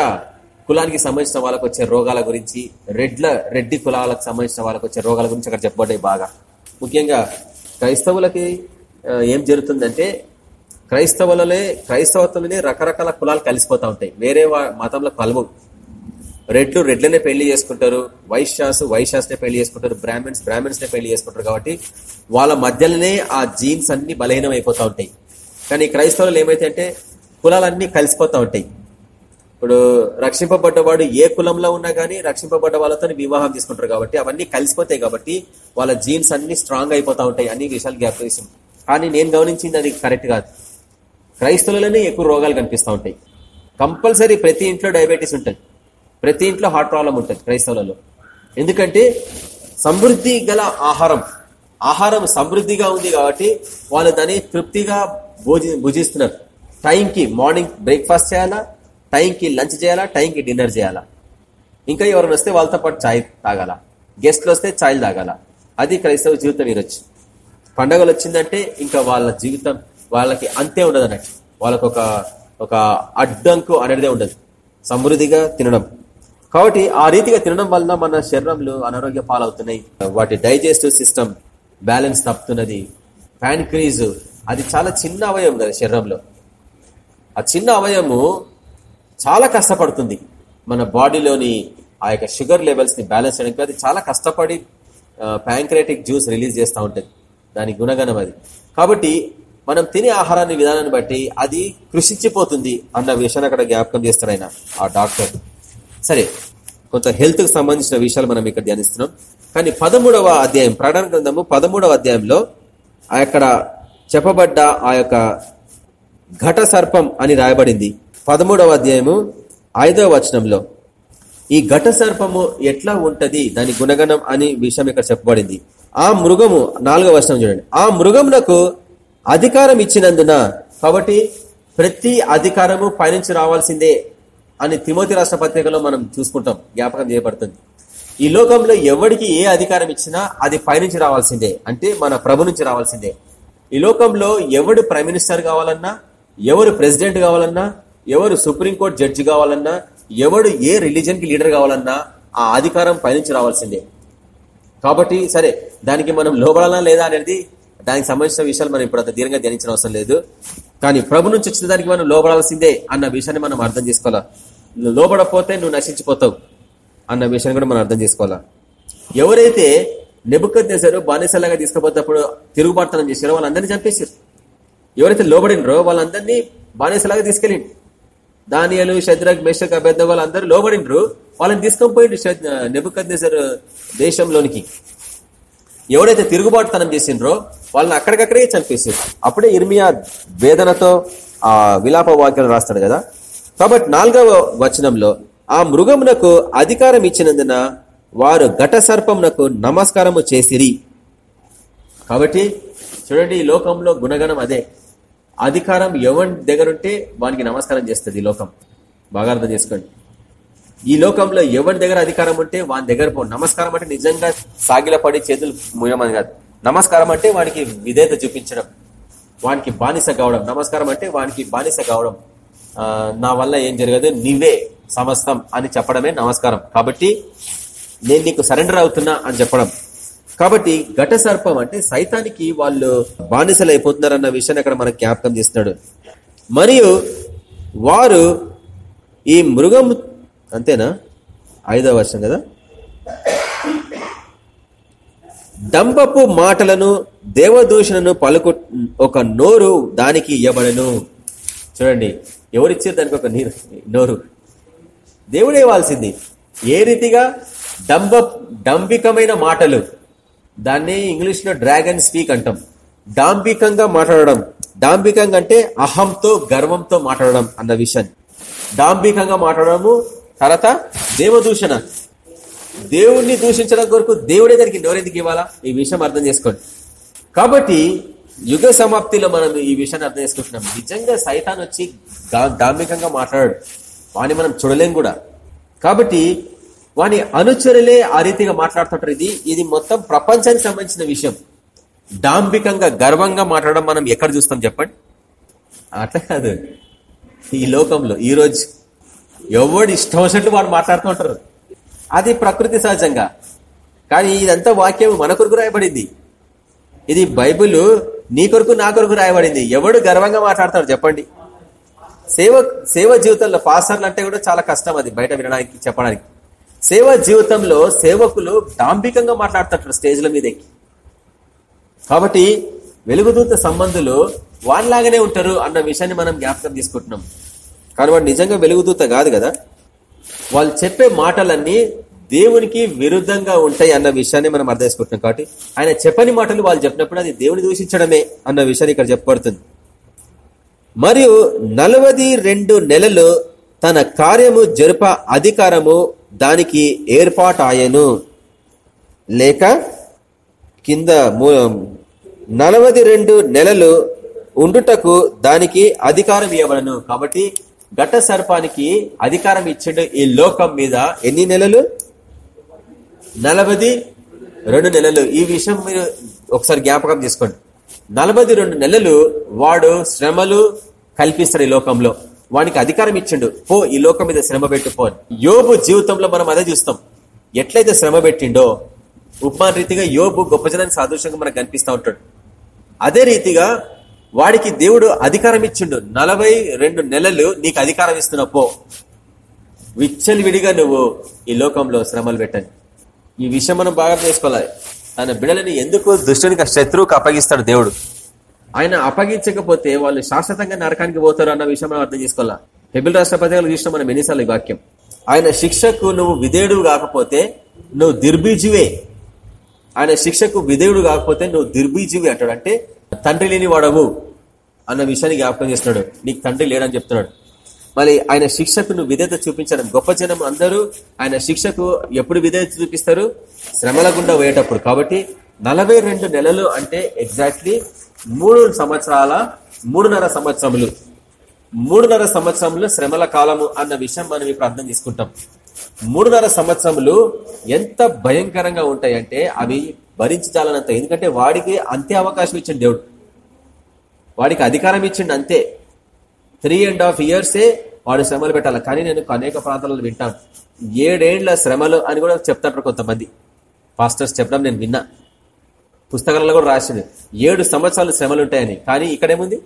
కులానికి సంబంధించిన వాళ్ళకు వచ్చే రోగాల గురించి రెడ్ల రెడ్డి కులాలకు సంబంధించిన వాళ్ళకు వచ్చే రోగాల గురించి అక్కడ చెప్పబడ్డాయి బాగా. ముఖ్యంగా క్రైస్తవులకి ఏం జరుగుతుందంటే క్రైస్తవులనే క్రైస్తవత్వంలోనే రకరకాల కులాలు కలిసిపోతా ఉంటాయి. వేరే వా- మతంలో కలవు. రెడ్లు రెడ్లనే పెళ్ళి చేసుకుంటారు. వైశ్యాస్ వైశ్యాస్నే పెళ్ళి చేసుకుంటారు. బ్రాహ్మిన్స్ బ్రాహ్మిన్స్నే పెళ్ళి చేసుకుంటారు కాబట్టి వాళ్ళ మధ్యలోనే ఆ జీన్స్ అన్ని బలహీనం అయిపోతూ ఉంటాయి. కానీ క్రైస్తవులు ఏమైతే అంటే కులాలన్నీ కలిసిపోతూ ఉంటాయి. ఇప్పుడు రక్షింపబడ్డవాడు ఏ కులంలో ఉన్నా కానీ రక్షింపబడ్డ వాళ్ళతో వివాహం తీసుకుంటారు కాబట్టి అవన్నీ కలిసిపోతాయి కాబట్టి వాళ్ళ జీన్స్ అన్ని స్ట్రాంగ్ అయిపోతా ఉంటాయి. అన్ని విషయాలు జ్ఞాపకం కానీ నేను గమనించింది అది కరెక్ట్ కాదు. క్రైస్తవులలోనే ఎక్కువ రోగాలు కనిపిస్తూ ఉంటాయి. కంపల్సరీ ప్రతి ఇంట్లో డయాబెటీస్ ఉంటుంది. ప్రతి ఇంట్లో హార్ట్ ప్రాబ్లం ఉంటుంది క్రైస్తవులలో. ఎందుకంటే సమృద్ధి గల ఆహారం ఆహారం సమృద్ధిగా ఉంది కాబట్టి వాళ్ళు దాన్ని తృప్తిగా భోజి భుజిస్తున్నారు. టైంకి మార్నింగ్ బ్రేక్ఫాస్ట్ చేయాలా? టైంకి లంచ్ చేయాలా? టైంకి డిన్నర్ చేయాలా? ఇంకా ఎవరైనా వస్తే వాళ్ళతో పాటు ఛాయ్ తాగాల? గెస్ట్లు వస్తే ఛాయ్ తాగాల? అది క్రైస్తవ జీవితం ఈరోజు. పండగలు వచ్చిందంటే ఇంకా వాళ్ళ జీవితం వాళ్ళకి అంతే ఉండదు అన్నట్టు. వాళ్ళకు ఒక ఒక అడ్డంకు అనేదే ఉండదు. సమృద్ధిగా తినడం. కాబట్టి ఆ రీతిగా తినడం వలన మన శరీరంలో అనారోగ్య పాలవుతున్నాయి. వాటి డైజెస్టివ్ సిస్టమ్ బ్యాలెన్స్ తప్పుతున్నది. ప్యాన్క్రీజ్ అది చాలా చిన్న అవయవం కదా శరీరంలో. ఆ చిన్న అవయము చాలా కష్టపడుతుంది. మన బాడీలోని ఆ యొక్క షుగర్ లెవెల్స్ని బ్యాలెన్స్ చేయడానికి. అది చాలా కష్టపడి ప్యాంక్రేటిక్ జ్యూస్ రిలీజ్ చేస్తూ ఉంటుంది. దాని గుణగణం అది. కాబట్టి మనం తినే ఆహారాన్ని విధానాన్ని బట్టి అది కృషించిపోతుంది అన్న విషయాన్ని అక్కడ జ్ఞాపకం చేస్తాడు ఆయన ఆ డాక్టర్. సరే కొంత హెల్త్కు సంబంధించిన విషయాలు మనం ఇక్కడ ధ్యానిస్తున్నాం. కానీ పదమూడవ అధ్యాయం ప్రకటన గ్రంథము పదమూడవ అధ్యాయంలో ఆ చెప్పబడ్డ ఆ యొక్క ఘట సర్పం అని రాయబడింది. పదమూడవ అధ్యాయము ఐదవ వచనంలో. ఈ ఘట సర్పము ఎట్లా ఉంటది? దాని గుణగణం అని విషయం ఇక్కడ చెప్పబడింది. ఆ మృగము నాలుగవ వచనం చూడండి. ఆ మృగమునకు అధికారం ఇచ్చినందున కాబట్టి ప్రతి అధికారము పైనుంచి రావాల్సిందే అని తిమోతి రాష్ట్ర పత్రికలో మనం చూసుకుంటాం. జ్ఞాపకం చేయబడుతుంది. ఈ లోకంలో ఎవరికి ఏ అధికారం ఇచ్చినా అది పైనుంచి రావాల్సిందే. అంటే మన ప్రభు నుంచి రావాల్సిందే. ఈ లోకంలో ఎవడు ప్రైమ్ మినిస్టర్ కావాలన్నా ఎవరు ప్రెసిడెంట్ కావాలన్నా ఎవరు సుప్రీంకోర్టు జడ్జి కావాలన్నా ఎవడు ఏ రిలీజన్కి లీడర్ కావాలన్నా ఆ అధికారం పైనుంచి రావాల్సిందే. కాబట్టి సరే దానికి మనం లోబడాలా లేదా అనేది దానికి సంబంధించిన విషయాలు మనం ఇప్పుడు అంత దీర్ఘంగా ధ్యానించిన అవసరం లేదు. కానీ ప్రభు నుంచి వచ్చిన దానికి మనం లోబడాల్సిందే అన్న విషయాన్ని మనం అర్థం చేసుకోవాలా? లోబడపోతే నువ్వు నశించిపోతావు అన్న విషయాన్ని కూడా మనం అర్థం చేసుకోవాలా? ఎవరైతే నెబుకద్ చేశారో బానిసలాగా తీసుకుపోతేప్పుడు తిరుగుబాటుతనం చేశారో వాళ్ళందరినీ చంపేశారు. ఎవరైతే లోబడినరో వాళ్ళందరినీ బానిసలాగా తీసుకెళ్ళిండు. దానియలు శద్రగ్ మేషక్ అభ్యర్థ వాళ్ళందరూ లోబడినరు. వాళ్ళని తీసుకొని పోయిండు నెబుకద్ దేశంలోనికి. ఎవరైతే తిరుగుబాటుతనం చేసిండ్రో వాళ్ళని అక్కడికక్కడే చంపేసారు అప్పుడే ఇర్మియా వేదనతో ఆ విలాప వాక్యం రాస్తాడు కదా. కాబట్టి నాలుగవ వచనంలో ఆ మృగమునకు అధికారం ఇచ్చినందున వారు ఘట సర్పమునకు నమస్కారము చేసిరి. కాబట్టి చూడండి ఈ లోకంలో గుణగణం అదే. అధికారం ఎవరి దగ్గరుంటే వానికి నమస్కారం చేస్తుంది ఈ లోకం. బాగా అర్థం చేసుకోండి. ఈ లోకంలో ఎవరి దగ్గర అధికారం ఉంటే వాని దగ్గర పో. నమస్కారం అంటే నిజంగా సాగిలపడి చేతులు ముయమని కాదు. నమస్కారం అంటే వానికి విధేయత చూపించడం వానికి బానిస కావడం. నమస్కారం అంటే వానికి బానిస కావడం. నా వల్ల ఏం జరగదు నీవే సమస్తం అని చెప్పడమే నమస్కారం. కాబట్టి నేను నీకు సరెండర్ అవుతున్నా అని చెప్పడం. కాబట్టి ఘట సర్పం అంటే సైతానికి వాళ్ళు బానిసలు అయిపోతున్నారన్న విషయాన్ని అక్కడ మనకు జ్ఞాపకం చేస్తున్నాడు. మరియు వారు ఈ మృగం అంతేనా? ఐదవ వర్షం కదా? దంపపు మాటలను దేవదూషణను పలుకు ఒక నోరు దానికి ఇవ్వబడను చూడండి ఎవరిచ్చారు దానికి ఒక నీరు నోరు? దేవుడే ఇవ్వాల్సింది ఏ రీతిగా? డంబ డంబికమైన మాటలు. దాన్ని ఇంగ్లీష్లో డ్రాగన్ స్పీక్ అంటాం. డాంబికంగా మాట్లాడడం. డాంబికంగా అంటే అహంతో గర్వంతో మాట్లాడడం అన్న విషయాన్ని. డాంబికంగా మాట్లాడము తర్వాత దేవదూషణ. దేవుణ్ణి దూషించడం కొరకు దేవుడే దానికి నోరెందుకు ఇవ్వాలా? ఈ విషయం అర్థం చేసుకోండి. కాబట్టి యుగ సమాప్తిలో మనం ఈ విషయాన్ని అర్థం చేసుకుంటున్నాం. నిజంగా సైతాన్ వచ్చి డాంబికంగా మాట్లాడాడు. వాని మనం చూడలేం కూడా. కాబట్టి వాని అనుచరులే ఆ రీతిగా మాట్లాడుతుంటారు. ఇది ఇది మొత్తం ప్రపంచానికి సంబంధించిన విషయం. డాంబికంగా గర్వంగా మాట్లాడడం మనం ఎక్కడ చూస్తాం చెప్పండి? అట్లా కాదు. ఈ లోకంలో ఈరోజు ఎవడు ఇష్టం వచ్చినట్టు వాడు మాట్లాడుతుంటారు అది ప్రకృతి సహజంగా. కానీ ఇదంతా వాక్యం మన కొరకు రాయబడింది. ఇది బైబుల్ నీ కొరకు నా కొరకు రాయబడింది. ఎవడు గర్వంగా మాట్లాడతాడు చెప్పండి. సేవ సేవ జీవితంలో పాస్టర్లు అంటే కూడా చాలా కష్టం అది బయట వినడానికి చెప్పడానికి. సేవ జీవితంలో సేవకులు డాంబికంగా మాట్లాడుతుంటారు స్టేజ్ల మీద ఎక్కి కాబట్టి వెలుగుదూత సంబంధులు వాళ్ళలాగానే ఉంటారు అన్న విషయాన్ని మనం జ్ఞాపకం తీసుకుంటున్నాం. కానీ వాడు నిజంగా వెలుగుదూత కాదు కదా? వాళ్ళు చెప్పే మాటలన్నీ దేవునికి విరుద్ధంగా ఉంటాయి అన్న విషయాన్ని మనం అర్థం చేసుకుంటున్నాం కాబట్టి ఆయన చెప్పని మాటలు వాళ్ళు చెప్పినప్పుడు అది దేవుని దూషించడమే అన్న విషయాన్ని ఇక్కడ చెప్పబడుతుంది. మరియు నలవది రెండు నెలలు తన కార్యము జరుప అధికారము దానికి ఏర్పాటాయను. లేక కింద నలవది రెండు నెలలు ఉండుటకు దానికి అధికారం ఇవ్వబడను కాబట్టి ఘట సర్పానికి అధికారం ఇచ్చిండు ఈ లోకం మీద ఎన్ని నెలలు? నలభై రెండు నెలలు. ఈ విషయం మీరు ఒకసారి జ్ఞాపకం చేసుకోండి. నలభై రెండు నెలలు వాడు శ్రమలు కల్పిస్తాడు ఈ లోకంలో. వానికి అధికారం ఇచ్చిండు. పో ఈ లోకం మీద శ్రమ పెట్టుపో యోబు జీవితంలో మనం అదే చూస్తాం. ఎట్లయితే శ్రమ పెట్టిండో ఉపమాన రీతిగా యోబు గొప్ప జనానికి సాదృశ్యంగా మనకు కనిపిస్తూ ఉంటాడు. అదే రీతిగా వాడికి దేవుడు అధికారం ఇచ్చిండు. నలభై రెండు నెలలు నీకు అధికారం ఇస్తున్నా పో. విచ్చలివిడిగా నువ్వు ఈ లోకంలో శ్రమలు పెట్టండి ఈ విషయం మనం బాగా చేసుకోవాలి తన బిడలని ఎందుకు దుష్టునికి శత్రువుకి అప్పగిస్తాడు దేవుడు? ఆయన అప్పగించకపోతే వాళ్ళు శాశ్వతంగా నరకానికి పోతారు అన్న విషయం మనం అర్థం చేసుకోవాలా? హెబిల్ రాష్ట్రపతి చూసిన మనం ఎన్నిసార్లు వాక్యం? ఆయన శిక్షకు నువ్వు విధేయుడు కాకపోతే నువ్వు దిర్బీజువే ఆయన శిక్షకు విధేయుడు కాకపోతే నువ్వు దిర్బీజీవి అంటాడు. అంటే తండ్రి లేని వాడవు అన్న విషయాన్ని జ్ఞాపకం చేస్తున్నాడు. నీకు తండ్రి లేడని చెప్తున్నాడు. మళ్ళీ ఆయన శిక్షకు నువ్వు విధేత చూపించడం గొప్ప జనం అందరూ ఆయన శిక్షకు ఎప్పుడు విధేత చూపిస్తారు? శ్రమల గుండా పోయేటప్పుడు. కాబట్టి నలభై నెలలు అంటే ఎగ్జాక్ట్లీ మూడు సంవత్సరాల మూడున్నర సంవత్సరములు. మూడున్నర సంవత్సరములు శ్రమల కాలము అన్న విషయం మనం ఇప్పుడు అర్థం తీసుకుంటాం మూడున్నర సంవత్సరములు ఎంత భయంకరంగా ఉంటాయంటే అవి భరించాలనంత ఎందుకంటే వాడికి అంతే అవకాశం ఇచ్చిండు దేవుడు. వాడికి అధికారం ఇచ్చిండు అంతే. త్రీ అండ్ హాఫ్ ఇయర్సే వాడు శ్రమలు పెట్టాలి. కానీ నేను అనేక ప్రాంతాలలో వింటాను. ఏడేండ్ల శ్రమలు అని కూడా చెప్తారు కొంతమంది. పాస్టర్స్ చెప్పడం నేను విన్నా. పుస్తకాలలో కూడా రాసింది. ఏడు సంవత్సరాలు శ్రమలు ఉంటాయని. కానీ ఇక్కడేముంది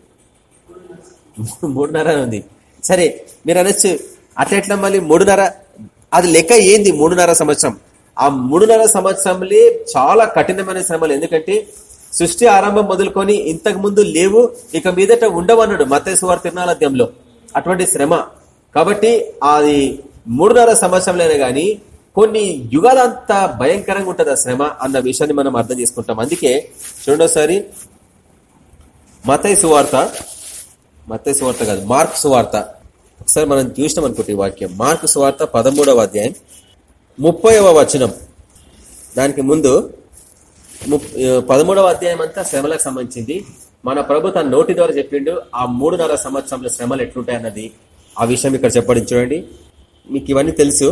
మూడున్నర ఉంది. సరే మీరు అనొచ్చు. అట్లెట్లా మళ్ళీ మూడున్నర? అది లెక్క ఏంది మూడున్నర సంవత్సరం? ఆ మూడున్నర సంవత్సరంలో చాలా కఠినమైన శ్రమలు. ఎందుకంటే సృష్టి ఆరంభం మొదలుకొని ఇంతకు ముందు లేవు ఇక మీదట ఉండవన్నాడు మతేశ్వర తిరునాలద్యంలో అటువంటి శ్రమ. కాబట్టి అది మూడున్నర సంవత్సరంలోనే గాని కొన్ని యుగాలంత భయంకరంగా ఉంటుంది ఆ శ్రమ అన్న విషయాన్ని మనం అర్థం చేసుకుంటాం. అందుకే చూడండి మతై సువార్త మతయ్య సువార్త కాదు మార్క్ సువార్త ఒకసారి మనం చూసినాం అనుకుంటే వాక్యం. మార్క్ సువార్త పదమూడవ అధ్యాయం. ముప్పైవ వచనం. దానికి ముందు పదమూడవ అధ్యాయం అంతా శ్రమలకు సంబంధించింది. మన ప్రభు తన నోటి ద్వారా చెప్పిండు ఆ మూడున్నర సంవత్సరంలో శ్రమలు ఎట్లుంటాయి అన్నది ఆ విషయం ఇక్కడ చెప్పడం చూడండి. మీకు ఇవన్నీ తెలుసు.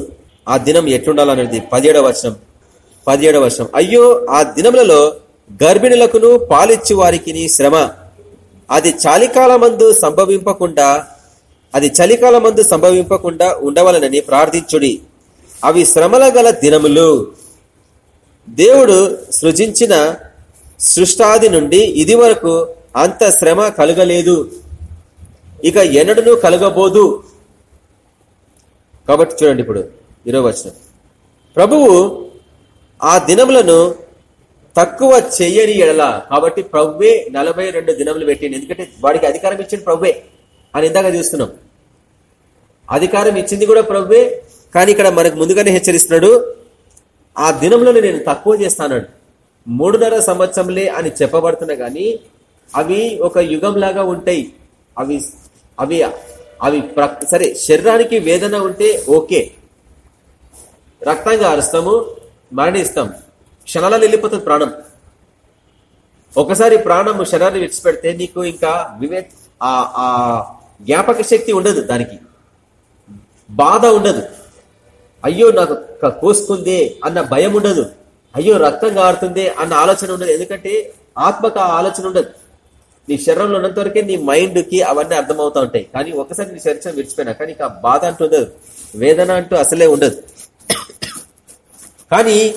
ఆ దినం ఎట్లుండాలనేది పదిహేడవ వర్షం పదిహేడవ వర్షం అయ్యో ఆ దినములలో గర్భిణులకును పాలిచ్చి వారికి శ్రమ. అది చలికాలమందు సంభవింపకుండా అది చలికాలమందు సంభవింపకుండా ఉండవలనని ప్రార్థించుడి. అవి శ్రమల గల దినములు. దేవుడు సృజించిన సృష్టాది నుండి ఇది వరకు అంత శ్రమ కలగలేదు. ఇక ఎన్నడను కలగబోదు. కాబట్టి చూడండి ఇప్పుడు ఇరవై వచ్చిన ప్రభువు ఆ దినములను తక్కువ చెయ్యని ఎడల కాబట్టి ప్రభువే నలభై రెండు దినములు పెట్టింది ఎందుకంటే వాడికి అధికారం ఇచ్చింది ప్రభువే అని ఇందాక చూస్తున్నాం. అధికారం ఇచ్చింది కూడా ప్రభువే కానీ ఇక్కడ మనకు ముందుగానే హెచ్చరిస్తున్నాడు ఆ దినంలో నేను తక్కువ చేస్తాను మూడున్నర సంవత్సరంలే అని చెప్పబడుతున్నా కానీ అవి ఒక యుగంలాగా ఉంటాయి. అవి అవి అవి సరే శరీరానికి వేదన ఉంటే ఓకే. రక్తంగా అరుస్తాము మరణిస్తాం. క్షణాలలో వెళ్ళిపోతుంది ప్రాణం. ఒకసారి ప్రాణం శరీరాన్ని విడిచిపెడితే నీకు ఇంకా వివే ఆ జ్ఞాపక శక్తి ఉండదు దానికి. బాధ ఉండదు. అయ్యో నాకు కోసుకుందే అన్న భయం ఉండదు. అయ్యో రక్తం కారుతుందే అన్న ఆలోచన ఉండదు. ఎందుకంటే ఆత్మక ఆలోచన ఉండదు. నీ శరీరంలో ఉన్నంత వరకే నీ మైండ్కి అవన్నీ అర్థమవుతా ఉంటాయి. కానీ ఒకసారి నీ శరీరం విడిచిపోయినా కానీ ఆ బాధ అంటూ ఉండదు. వేదన అంటూ అసలే ఉండదు. కానీ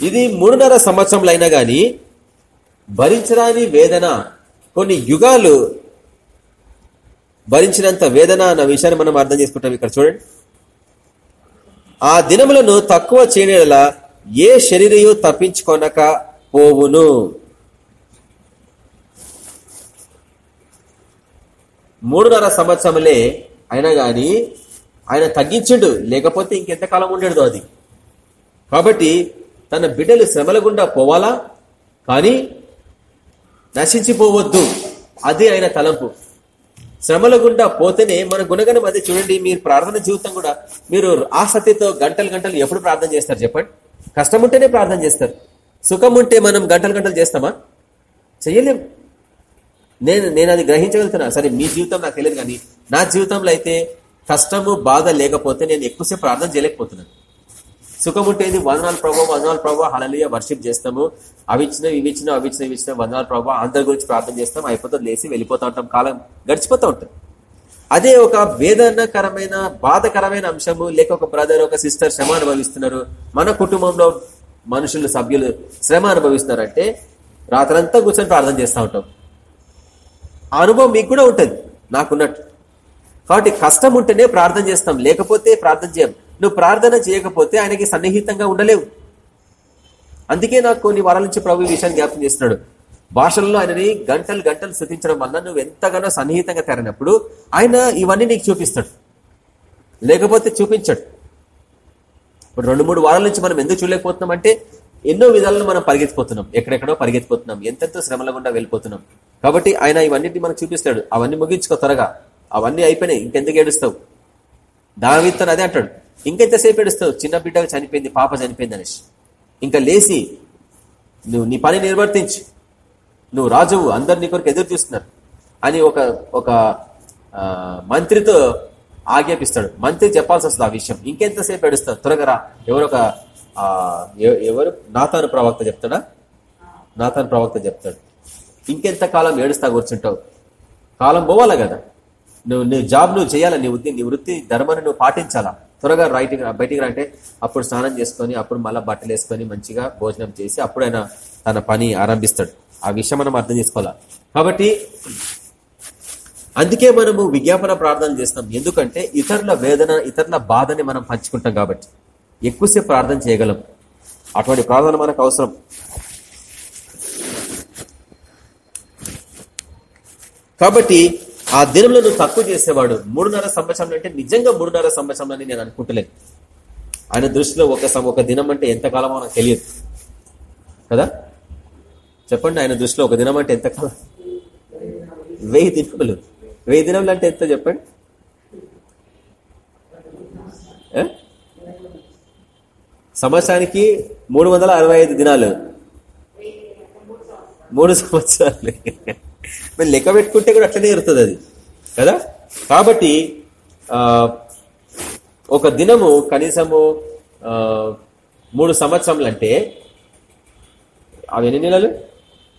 ఇది మూడున్నర సంవత్సరంలో అయినా గాని భరించరాని వేదన. కొన్ని యుగాలు భరించినంత వేదన అన్న విషయాన్ని మనం అర్థం చేసుకుంటాం ఇక్కడ చూడండి. ఆ దినములను తక్కువ చేయడలా ఏ శరీరయు తప్పించుకొనక పోవును. మూడున్నర సంవత్సరములే అయినా గాని ఆయన తగ్గించుడు లేకపోతే ఇంకెంతకాలం ఉండేది అది. కాబట్టి తన బిడ్డలు శ్రమల గుండా పోవాలా? కానీ నశించిపోవద్దు. అది ఆయన తలంపు. శ్రమల గుండా పోతేనే మన గుణగణం అదే చూడండి మీరు ప్రార్థన జీవితం కూడా మీరు ఆసక్తితో గంటలు గంటలు ఎప్పుడు ప్రార్థన చేస్తారు చెప్పండి? కష్టం ఉంటేనే ప్రార్థన చేస్తారు. సుఖం ఉంటే మనం గంటలు గంటలు చేస్తామా? చెయ్యలేం. నేను నేను అది గ్రహించగలుగుతున్నా. సరే మీ జీవితం నాకు తెలియదు కానీ నా జీవితంలో అయితే కష్టము బాధ లేకపోతే నేను ఎక్కువసేపు ప్రార్థన చేయలేకపోతున్నాను. సుఖముంటేది వందనాలు ప్రభావ వందనాలు ప్రభావ హళలియ వర్షిప్ చేస్తాము. అవి ఇచ్చిన ఇవి ఇచ్చిన అవి ఇచ్చిన ఇవి ఇచ్చిన వందనాలు ప్రభావ అందరి గురించి ప్రార్థన చేస్తాం. అయిపోతుంది లేచి వెళ్ళిపోతా ఉంటాం. కాలం గడిచిపోతూ ఉంటాం అదే ఒక వేదనకరమైన బాధకరమైన అంశము. లేక ఒక బ్రదర్ ఒక సిస్టర్ శ్రమ అనుభవిస్తున్నారు. మన కుటుంబంలో మనుషులు సభ్యులు శ్రమ అనుభవిస్తున్నారంటే రాత్రంతా కూర్చొని ప్రార్థన చేస్తూ ఉంటాం. ఆ అనుభవం మీకు కూడా ఉంటుంది. నాకున్నట్టు. కాబట్టి కష్టం ఉంటేనే ప్రార్థన చేస్తాం. లేకపోతే ప్రార్థన చేయం. నువ్వు ప్రార్థన చేయకపోతే ఆయనకి సన్నిహితంగా ఉండలేవు. అందుకే నాకు కొన్ని వారాల నుంచి ప్రభు విషయాన్ని జ్ఞాపకం చేస్తున్నాడు. భాషల్లో ఆయనని గంటలు గంటలు శృతించడం వల్ల నువ్వు ఎంతగానో సన్నిహితంగా తేరినప్పుడు ఆయన ఇవన్నీ నీకు చూపిస్తాడు. లేకపోతే చూపించాడు. ఇప్పుడు రెండు మూడు వారాల నుంచి మనం ఎందుకు చూడలేకపోతున్నాం అంటే ఎన్నో విధాలను మనం పరిగెత్తిపోతున్నాం. ఎక్కడెక్కడో పరిగెత్తిపోతున్నాం. ఎంతెంతో శ్రమల గుండా వెళ్ళిపోతున్నాం. కాబట్టి ఆయన ఇవన్నింటినీ మనకు చూపిస్తాడు. అవన్నీ ముగించుకో త్వరగా. అవన్నీ అయిపోయినాయి. ఇంకెందుకు ఏడుస్తావు? దావిత్తను అదే అంటాడు. ఇంకెంతసేపు ఏడుస్తావు? చిన్న బిడ్డ చనిపోయింది పాప చనిపోయింది అనేసి. ఇంకా లేచి నువ్వు నీ పని నిర్వర్తించు. నువ్వు రాజువు అందరు నీ కొరకు ఎదురు చూస్తున్నారు. అని ఒక ఒక మంత్రితో ఆజ్ఞాపిస్తాడు. మంత్రి చెప్పాల్సి వస్తుంది ఆ విషయం. ఇంకెంతసేపు ఏడుస్తావు? త్వరగా ఎవరు ఒక ఎవరు? నాతాను ప్రవక్త చెప్తాడా? నాతాను ప్రవక్త చెప్తాడు. ఇంకెంత కాలం ఏడుస్తా కూర్చుంటావు? కాలం పోవాలా కదా? నువ్వు నీ జాబ్ నువ్వు చేయాలా? నీ వృత్తి నీ వృత్తి ధర్మాన్ని నువ్వు పాటించాలా? త్వరగా రైటింగ్ బయటికి రంటే అప్పుడు స్నానం చేసుకొని అప్పుడు మళ్ళీ బట్టలు వేసుకొని మంచిగా భోజనం చేసి అప్పుడు ఆయన తన పని ఆరంభిస్తాడు. ఆ విషయం మనం అర్థం చేసుకోవాలా? కాబట్టి అందుకే మనము విజ్ఞాపన ప్రార్థన చేస్తాం. ఎందుకంటే ఇతరుల వేదన ఇతరుల బాధని మనం పంచుకుంటాం కాబట్టి. ఎక్కువసేపు ప్రార్థన చేయగలం. అటువంటి ప్రార్థన మనకు అవసరం. కాబట్టి ఆ దినంలో నువ్వు తక్కువ చేసేవాడు. మూడున్నర సంవత్సరం అంటే నిజంగా మూడున్నర సంవత్సరం అని నేను అనుకుంటలేను. ఆయన దృష్టిలో ఒక ఒక దినం అంటే ఎంతకాలమో నాకు తెలియదు. కదా? చెప్పండి ఆయన దృష్టిలో ఒక దినం అంటే ఎంతకాలం? వెయ్యి దినములు. వెయ్యి దినములు అంటే ఎంత చెప్పండి? సంవత్సరానికి మూడు వందల అరవై ఐదు దినాలు. మూడు సంవత్సరాలు. మరి లెక్క పెట్టుకుంటే కూడా అట్లనే ఇరుతుంది అది. కదా? కాబట్టి ఒక దినము కనీసము మూడు సంవత్సరములు అంటే అవి ఎన్ని నెలలు?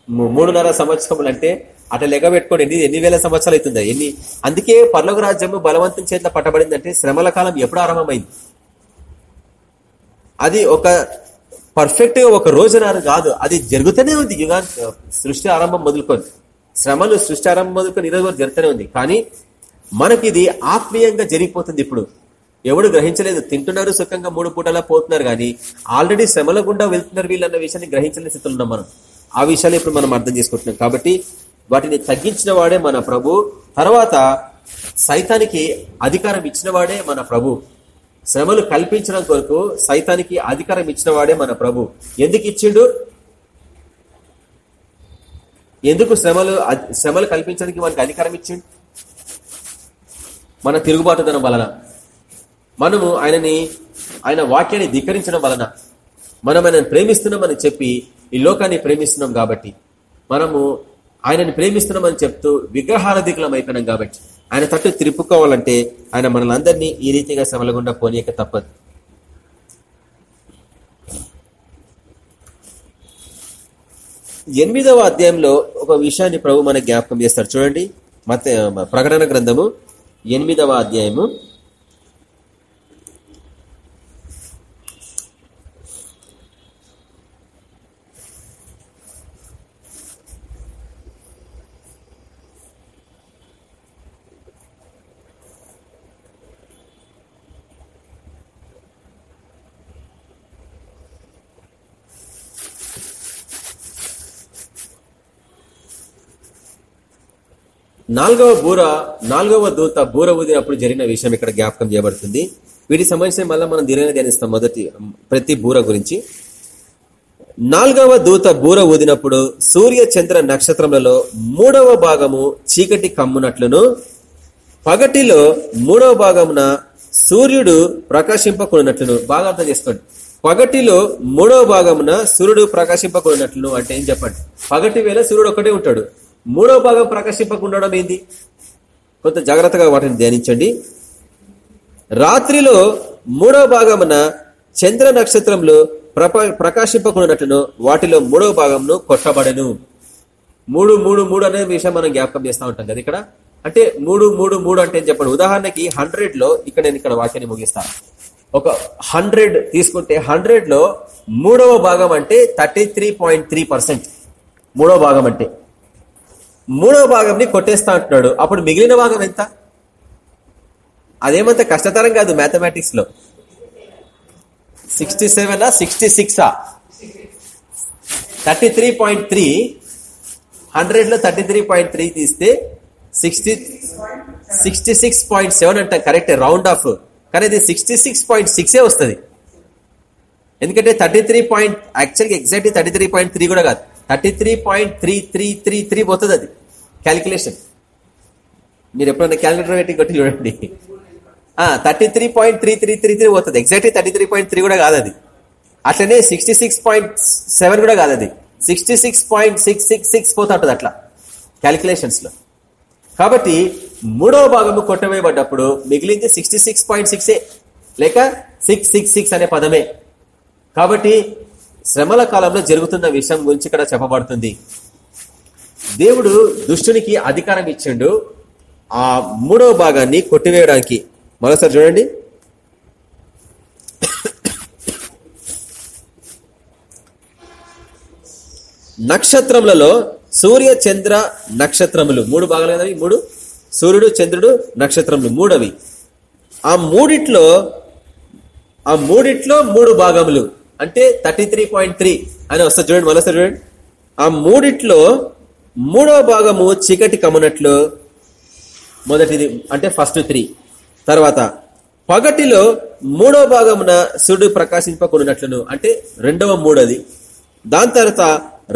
మూడున్నర సంవత్సరములు అంటే అట్లా లెక్క పెట్టుకోండి ఎన్ని ఎన్ని వేల సంవత్సరాలు అవుతుందా? ఎన్ని? అందుకే పర్లోక రాజ్యము బలవంతం చేతిలో పట్టబడిందంటే శ్రమల కాలం ఎప్పుడు ఆరంభమైంది? అది ఒక పర్ఫెక్ట్గా ఒక రోజున కాదు అది జరుగుతూనే ఉంది. యుగా సృష్టి ఆరంభం మొదలుకొని. శ్రమలు సృష్టి ఆరంభం మొదలుకొని ఈరోజు వరకు జరుగుతూనే ఉంది. కానీ మనకి ఇది ఆత్మీయంగా జరిగిపోతుంది ఇప్పుడు. ఎవడు గ్రహించలేదు తింటున్నారు సుఖంగా మూడు పూటలా పోతున్నారు కానీ ఆల్రెడీ శ్రమల గుండా వెళ్తున్నారు వీళ్ళన్న విషయాన్ని గ్రహించలేని స్థితిలో ఉన్నాం మనం. ఆ విషయాలు ఇప్పుడు మనం అర్థం చేసుకుంటున్నాం. కాబట్టి వాటిని తగ్గించిన వాడే మన ప్రభు. తర్వాత సైతానికి అధికారం ఇచ్చిన వాడే మన ప్రభు. శ్రమలు కల్పించడం కొరకు సైతానికి అధికారం ఇచ్చిన వాడే మన ప్రభు. ఎందుకు ఇచ్చిండు? ఎందుకు శ్రమలు శ్రమలు కల్పించడానికి మనకి అధికారం ఇచ్చిండు? మన తిరుగుబాటుదనం వలన. మనము ఆయనని ఆయన వాక్యాన్ని ధిక్కరించడం వలన. మనం ఆయనను ప్రేమిస్తున్నామని చెప్పి ఈ లోకాన్ని ప్రేమిస్తున్నాం కాబట్టి. మనము ఆయనని ప్రేమిస్తున్నామని చెప్తూ విగ్రహారధికులం అయిపోయినాం కాబట్టి. ఆయన తట్టు తిరుపుకోవాలంటే ఆయన మనలందరినీ ఈ రీతిగా శ్రమల గుండా పోనీయక తప్పదు. ఎనిమిదవ అధ్యాయంలో ఒక విషయాన్ని ప్రభు మన జ్ఞాపకం చేస్తారు చూడండి. మత ప్రకటన గ్రంథము ఎనిమిదవ అధ్యాయము నాలుగవ బూర నాలుగవ దూత బూర ఊదినప్పుడు జరిగిన విషయం ఇక్కడ జ్ఞాపకం చేయబడుతుంది. వీటికి సంబంధించిన మళ్ళీ మనం దీనిని ధ్యానిస్తాం మొదటి ప్రతి బూర గురించి. నాలుగవ దూత బూర ఊదినప్పుడు సూర్య చంద్ర నక్షత్రములలో మూడవ భాగము చీకటి కమ్మునట్లును పగటిలో మూడవ భాగమున సూర్యుడు ప్రకాశింపకున్నట్లును బాగా అర్థం చేసుకోండి. పగటిలో మూడవ భాగమున సూర్యుడు ప్రకాశింపకున్నట్లును అంటే ఏం చెప్పండి? పగటి వేళ సూర్యుడు ఒకటే ఉంటాడు. మూడవ భాగం ప్రకాశింపకుండడం ఏంది? కొంత జాగ్రత్తగా వాటిని ధ్యానించండి. రాత్రిలో మూడవ భాగమున చంద్ర నక్షత్రంలో ప్రకాశింపకున్నట్లును వాటిలో మూడవ భాగంను కొట్టబడను. మూడు మూడు మూడు అనే విషయం మనం జ్ఞాపకం చేస్తూ ఉంటాం కదా ఇక్కడ? అంటే మూడు మూడు మూడు అంటే చెప్పండి? ఉదాహరణకి హండ్రెడ్లో ఇక్కడ నేను ఇక్కడ వాక్యాన్ని ముగిస్తాను ఒక హండ్రెడ్ తీసుకుంటే హండ్రెడ్లో మూడవ భాగం అంటే థర్టీ మూడవ భాగం అంటే. మూడవ భాగంని కొట్టేస్తా అంటున్నాడు. అప్పుడు మిగిలిన భాగం ఎంత? అదేమంత కష్టతరం కాదు మ్యాథమెటిక్స్లో. సిక్స్టీ సెవెనా సిక్స్టీ సిక్సా థర్టీ త్రీ పాయింట్ త్రీ హండ్రెడ్లో థర్టీ త్రీ పాయింట్ త్రీ తీస్తే sixty sixty six point seven అంటే. కరెక్ట్ రౌండ్ ఆఫ్ కానీ అది సిక్స్టీ సిక్స్ పాయింట్ సిక్సే వస్తుంది. ఎందుకంటే థర్టీ త్రీ పాయింట్ యాక్చువల్గా exactly thirty three point three కూడా కాదు. Thirty three point three three three three పోతుంది అది క్యాలిక్యులేషన్ మీరు ఎప్పుడైనా క్యాలిక్యులేటర్ పెట్టి కొట్టి చూడండి. Thirty three point three three three three పోతుంది. Exactly thirty three point three కూడా కాదు అది అట్లనే సిక్స్టీ సిక్స్ పాయింట్ సెవెన్ కూడా కాదు అది sixty six point six six six పోతుంటది అట్లా క్యాలిక్యులేషన్స్లో కాబట్టి మూడవ భాగము కొట్టవేయబడ్డప్పుడు మిగిలింది సిక్స్టీ సిక్స్ పాయింట్ సిక్సే లేక సిక్స్ సిక్స్ సిక్స్ అనే పదమే. కాబట్టి శ్రమల కాలంలో జరుగుతున్న విషయం గురించి ఇక్కడ చెప్పబడుతుంది. దేవుడు దుష్టునికి అధికారం ఇచ్చిండు. ఆ మూడవ భాగాన్ని కొట్టివేయడానికి. మరోసారి చూడండి. నక్షత్రములలో సూర్య చంద్ర నక్షత్రములు. మూడు భాగాలు కదా మూడు. సూర్యుడు చంద్రుడు నక్షత్రములు. మూడవి. ఆ మూడిట్లో ఆ మూడిట్లో మూడు భాగములు. అంటే థర్టీ త్రీ పాయింట్ త్రీ అని వస్తుంది చూడండి మళ్ళీ చూడండి. ఆ మూడిట్లో మూడవ భాగము చీకటి కమ్మునట్లు మొదటిది అంటే ఫస్ట్ త్రీ. తర్వాత పగటిలో మూడవ భాగమున సూర్యుడు ప్రకాశింపకున్నట్లును అంటే రెండవ మూడది. దాని తర్వాత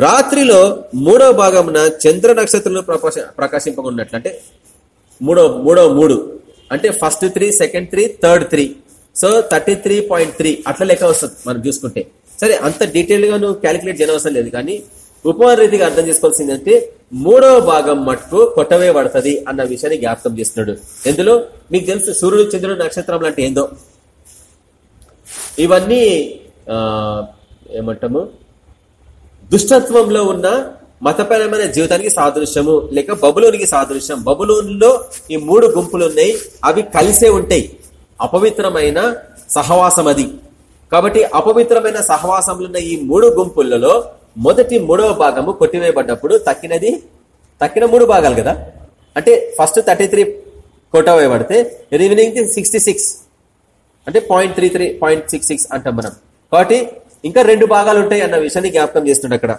రాత్రిలో మూడవ భాగమున చంద్ర నక్షత్రం ప్రకాశింపకున్నట్లు అంటే మూడో మూడవ మూడు. అంటే first three second three third three. So thirty three point three అట్లా లెక్క వస్తుంది మనం చూసుకుంటే. సరే అంత డీటెయిల్గా నువ్వు క్యాలిక్యులేట్ చేయనవసరం లేదు కానీ ఉపమాన రీతిగా అర్థం చేసుకోవాల్సిందంటే మూడవ భాగం మట్టుకు కొట్టవే పడుతుంది అన్న విషయాన్ని జ్ఞాపకం చేస్తున్నాడు. ఎందులో? మీకు తెలుసు సూర్యుడు చంద్రుడు నక్షత్రం లాంటి ఏందో? ఇవన్నీ ఏమంటాము? దుష్టత్వంలో ఉన్న మతపరమైన జీవితానికి సాదృశ్యము లేక బబులోనికి సాదృశ్యం. బబులోన్లో ఈ మూడు గుంపులు ఉన్నాయి అవి కలిసే ఉంటాయి. అపవిత్రమైన సహవాసం అది కాబట్టి అపవిత్రమైన సహవాసంలో ఉన్న ఈ మూడు గుంపులలో మొదటి మూడవ భాగము కొట్టివేయబడ్డప్పుడు తక్కినది తక్కిన మూడు భాగాలు కదా? అంటే ఫస్ట్ థర్టీ త్రీ కొట్టవేయబడితే రివినింగ్ సిక్స్టీ సిక్స్ అంటే point three three point six six అంటాం మనం. కాబట్టి ఇంకా రెండు భాగాలు ఉంటాయి అన్న విషయాన్ని జ్ఞాపకం చేస్తుండే అక్కడ.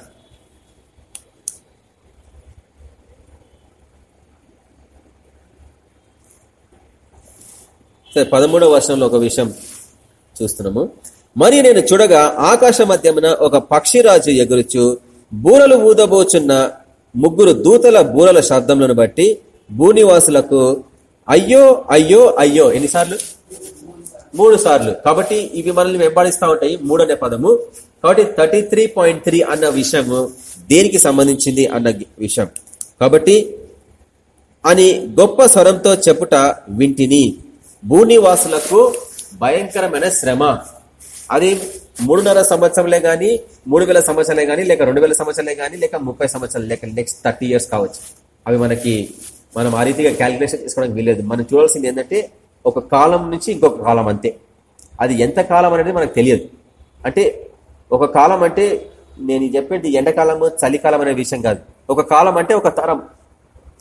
సరే పదమూడవ వర్షంలో ఒక విషయం చూస్తున్నాము. మరి నేను చూడగా ఆకాశ మధ్యమున ఒక పక్షిరాజు ఎగురుచు బూరలు ఊదబోచున్న ముగ్గురు దూతల బూరల శబ్దములను బట్టి భూనివాసులకు అయ్యో అయ్యో అయ్యో ఎన్నిసార్లు? మూడు సార్లు. కాబట్టి ఇవి మనల్ని వెంబడిస్తూ ఉంటాయి. మూడు అనే పదము. కాబట్టి థర్టీ అన్న విషయము దేనికి సంబంధించింది అన్న విషయం. కాబట్టి అని గొప్ప స్వరంతో చెప్పుట వింటిని. భూనివాసులకు భయంకరమైన శ్రమ. అది మూడున్నర సంవత్సరంలే కానీ మూడు వేల సంవత్సరాలే కానీ లేక రెండు వేల సంవత్సరాలే కానీ లేక ముప్పై సంవత్సరాలు లేక నెక్స్ట్ థర్టీ ఇయర్స్ కావచ్చు. అవి మనకి మనం ఆ రీతిగా క్యాలిక్యులేషన్ చేసుకోవడానికి వీలేదు మనం చూడాల్సింది ఏంటంటే ఒక కాలం నుంచి ఇంకొక కాలం అంతే. అది ఎంత కాలం అనేది మనకు తెలియదు. అంటే ఒక కాలం అంటే నేను చెప్పేది ఎండాకాలము చలికాలం అనే విషయం కాదు. ఒక కాలం అంటే ఒక తరం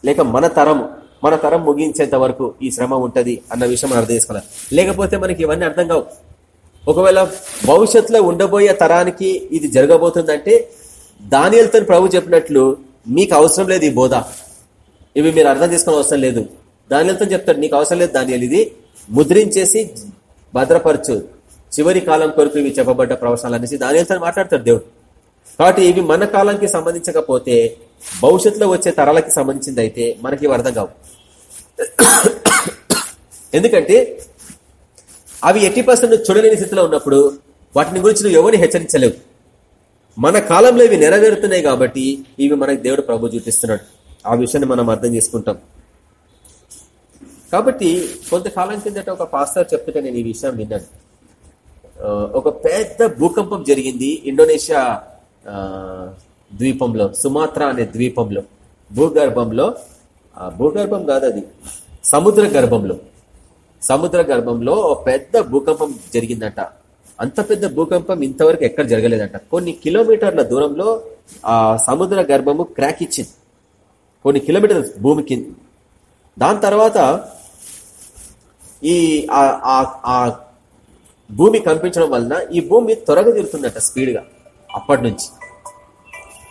లేక మన తరం మన తరం ముగించేంత వరకు ఈ శ్రమ ఉంటుంది అన్న విషయం మనం అర్థం చేసుకోవాలి. లేకపోతే మనకి ఇవన్నీ అర్థం కావు. ఒకవేళ భవిష్యత్తులో ఉండబోయే తరానికి ఇది జరగబోతుందంటే దానిలతో ప్రభు చెప్పినట్లు మీకు అవసరం లేదు ఈ బోధ. ఇవి మీరు అర్థం చేసుకునే అవసరం లేదు. దానిలతో చెప్తాడు నీకు అవసరం లేదు దాని ఇది. ముద్రించేసి భద్రపరచు. చివరి కాలం కొరకు ఇవి చెప్పబడ్డ ప్రవచనాలు అనేసి దానిలతో మాట్లాడతాడు దేవుడు. కాబట్టి ఇవి మన కాలానికి సంబంధించకపోతే భవిష్యత్తులో వచ్చే తరాలకి సంబంధించింది అయితే మనకి ఇవి అర్థం కావు. ఎందుకంటే అవి ఎట్టి పర్సెంట్ చూడలేని స్థితిలో ఉన్నప్పుడు వాటిని గురించి నువ్వు ఎవరిని హెచ్చరించలేవు. మన కాలంలో ఇవి నెరవేరుతున్నాయి కాబట్టి ఇవి మనకి దేవుడు ప్రభు చూపిస్తున్నాడు. ఆ విషయాన్ని మనం అర్థం చేసుకుంటాం. కాబట్టి కొంతకాలం కిందట ఒక పాస్టర్ చెప్తుంటే నేను ఈ విషయం విన్నాను. ఒక పెద్ద భూకంపం జరిగింది ఇండోనేషియా ద్వీపంలో సుమాత్రా అనే ద్వీపంలో భూగర్భంలో భూగర్భం కాదు అది సముద్ర గర్భంలో. సముద్ర గర్భంలో పెద్ద భూకంపం జరిగిందంట. అంత పెద్ద భూకంపం ఇంతవరకు ఎక్కడ జరగలేదంట. కొన్ని కిలోమీటర్ల దూరంలో ఆ సముద్ర గర్భము క్రాక్ ఇచ్చింది. కొన్ని కిలోమీటర్ల భూమికి దాని తర్వాత ఈ ఆ భూమి కంపించడం వలన ఈ భూమి త్వరగా తిరుగుతుందట స్పీడ్గా అప్పటి నుంచి.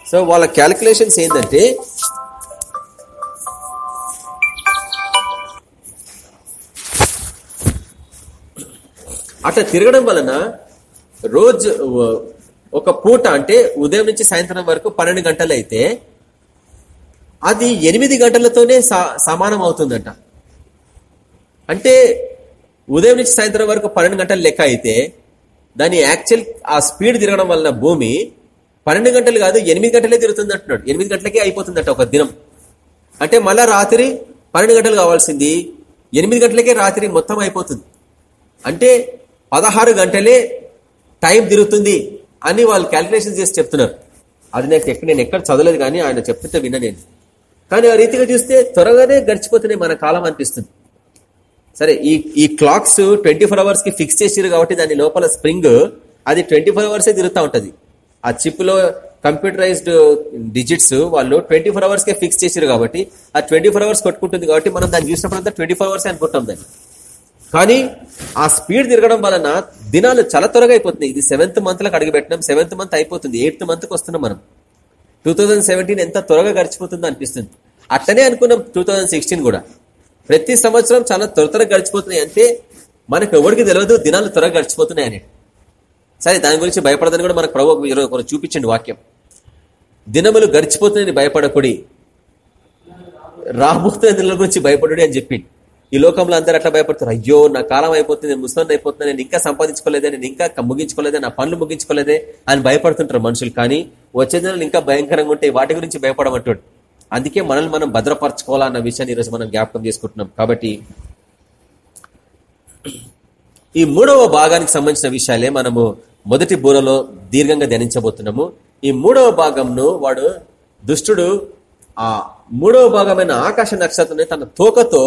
సో వాళ్ళ క్యాలిక్యులేషన్స్ ఏంటంటే అట్లా తిరగడం వలన రోజు ఒక పూట అంటే ఉదయం నుంచి సాయంత్రం వరకు పన్నెండు గంటలు అయితే అది ఎనిమిది గంటలతోనే సమానం అవుతుందంట. అంటే ఉదయం నుంచి సాయంత్రం వరకు పన్నెండు గంటల లెక్క అయితే దాని యాక్చువల్ ఆ స్పీడ్ తిరగడం వలన భూమి పన్నెండు గంటలు కాదు ఎనిమిది గంటలే తిరుగుతుంది అంటున్నాడు. ఎనిమిది గంటలకే అయిపోతుందట ఒక దినం. అంటే మళ్ళా రాత్రి పన్నెండు గంటలు కావాల్సింది ఎనిమిది గంటలకే రాత్రి మొత్తం అయిపోతుంది. అంటే పదహారు గంటలే టైం తిరుగుతుంది అని వాళ్ళు క్యాల్కులేషన్ చేసి చెప్తున్నారు. అది నాకు ఎక్కడ నేను ఎక్కడ చదవలేదు కానీ ఆయన చెప్తుంటే విన్న నేను. కానీ ఆ రీతిగా చూస్తే త్వరగానే గడిచిపోతున్నాయి మన కాలం అనిపిస్తుంది. సరే ఈ ఈ క్లాక్స్ ట్వంటీ ఫోర్ అవర్స్కి ఫిక్స్ చేసారు కాబట్టి దాని లోపల స్ప్రింగ్ అది ట్వంటీ ఫోర్ అవర్సే తిరుగుతూ ఉంటుంది. ఆ చిప్లో కంప్యూటరైజ్డ్ డిజిట్స్ వాళ్ళు ట్వంటీ ఫోర్ అవర్స్ కే ఫిక్స్ చేసారు కాబట్టి ఆ ట్వంటీ ఫోర్ అవర్స్ కొట్టుకుంటుంది కాబట్టి మనం దాన్ని చూసినప్పుడు అంతా ట్వంటీ ఫోర్ అవర్స్ అనుకుంటాం దాన్ని. కానీ ఆ స్పీడ్ తిరగడం వలన దినాలు చాలా త్వరగా అయిపోతున్నాయి. ఇది సెవెంత్ మంత్లకు అడుగుపెట్టినాం. సెవెంత్ మంత్ అయిపోతుంది. ఎయిత్ మంత్కి వస్తున్నాం మనం. టూ ఎంత త్వరగా గడిచిపోతుందో అనిపిస్తుంది. అట్లనే అనుకున్నాం టూ కూడా. ప్రతి సంవత్సరం చాలా త్వర త్వరగా గడిచిపోతున్నాయి అంటే మనకు ఎవరికి తెలియదు దినాలు త్వరగా గడిచిపోతున్నాయి అనేది. సరే దాని గురించి భయపడదని కూడా మనకు ప్రభు చూపించండి వాక్యం. దినములు గడిచిపోతుందని భయపడకూడి. రాబోతున్న దినాల గురించి భయపడుడి అని చెప్పింది ఈ లోకంలో అందరూ అట్లా భయపడుతారు. అయ్యో నా కాలం అయిపోతుంది నేను ముసలి అయిపోతున్నా నేను ఇంకా సంపాదించుకోలేదే నేను ఇంకా ముగించుకోలేదే నా పనులు ముగించుకోలేదే అని భయపడుతుంటారు మనుషులు. కానీ వచ్చే దినాలు ఇంకా భయంకరంగా ఉంటే వాటి గురించి భయపడమంటాడు. అందుకే మనల్ని మనం భద్రపరచుకోవాలన్న విషయాన్ని ఈరోజు మనం జ్ఞాపకం చేసుకుంటున్నాం. కాబట్టి ఈ మూడవ భాగానికి సంబంధించిన విషయాలే మనము మొదటి బూరలో దీర్ఘంగా ధ్యానించబోతున్నాము. ఈ మూడవ భాగంను వాడు దుష్టుడు ఆ మూడవ భాగమైన ఆకాశ నక్షత్రం తన తోకతో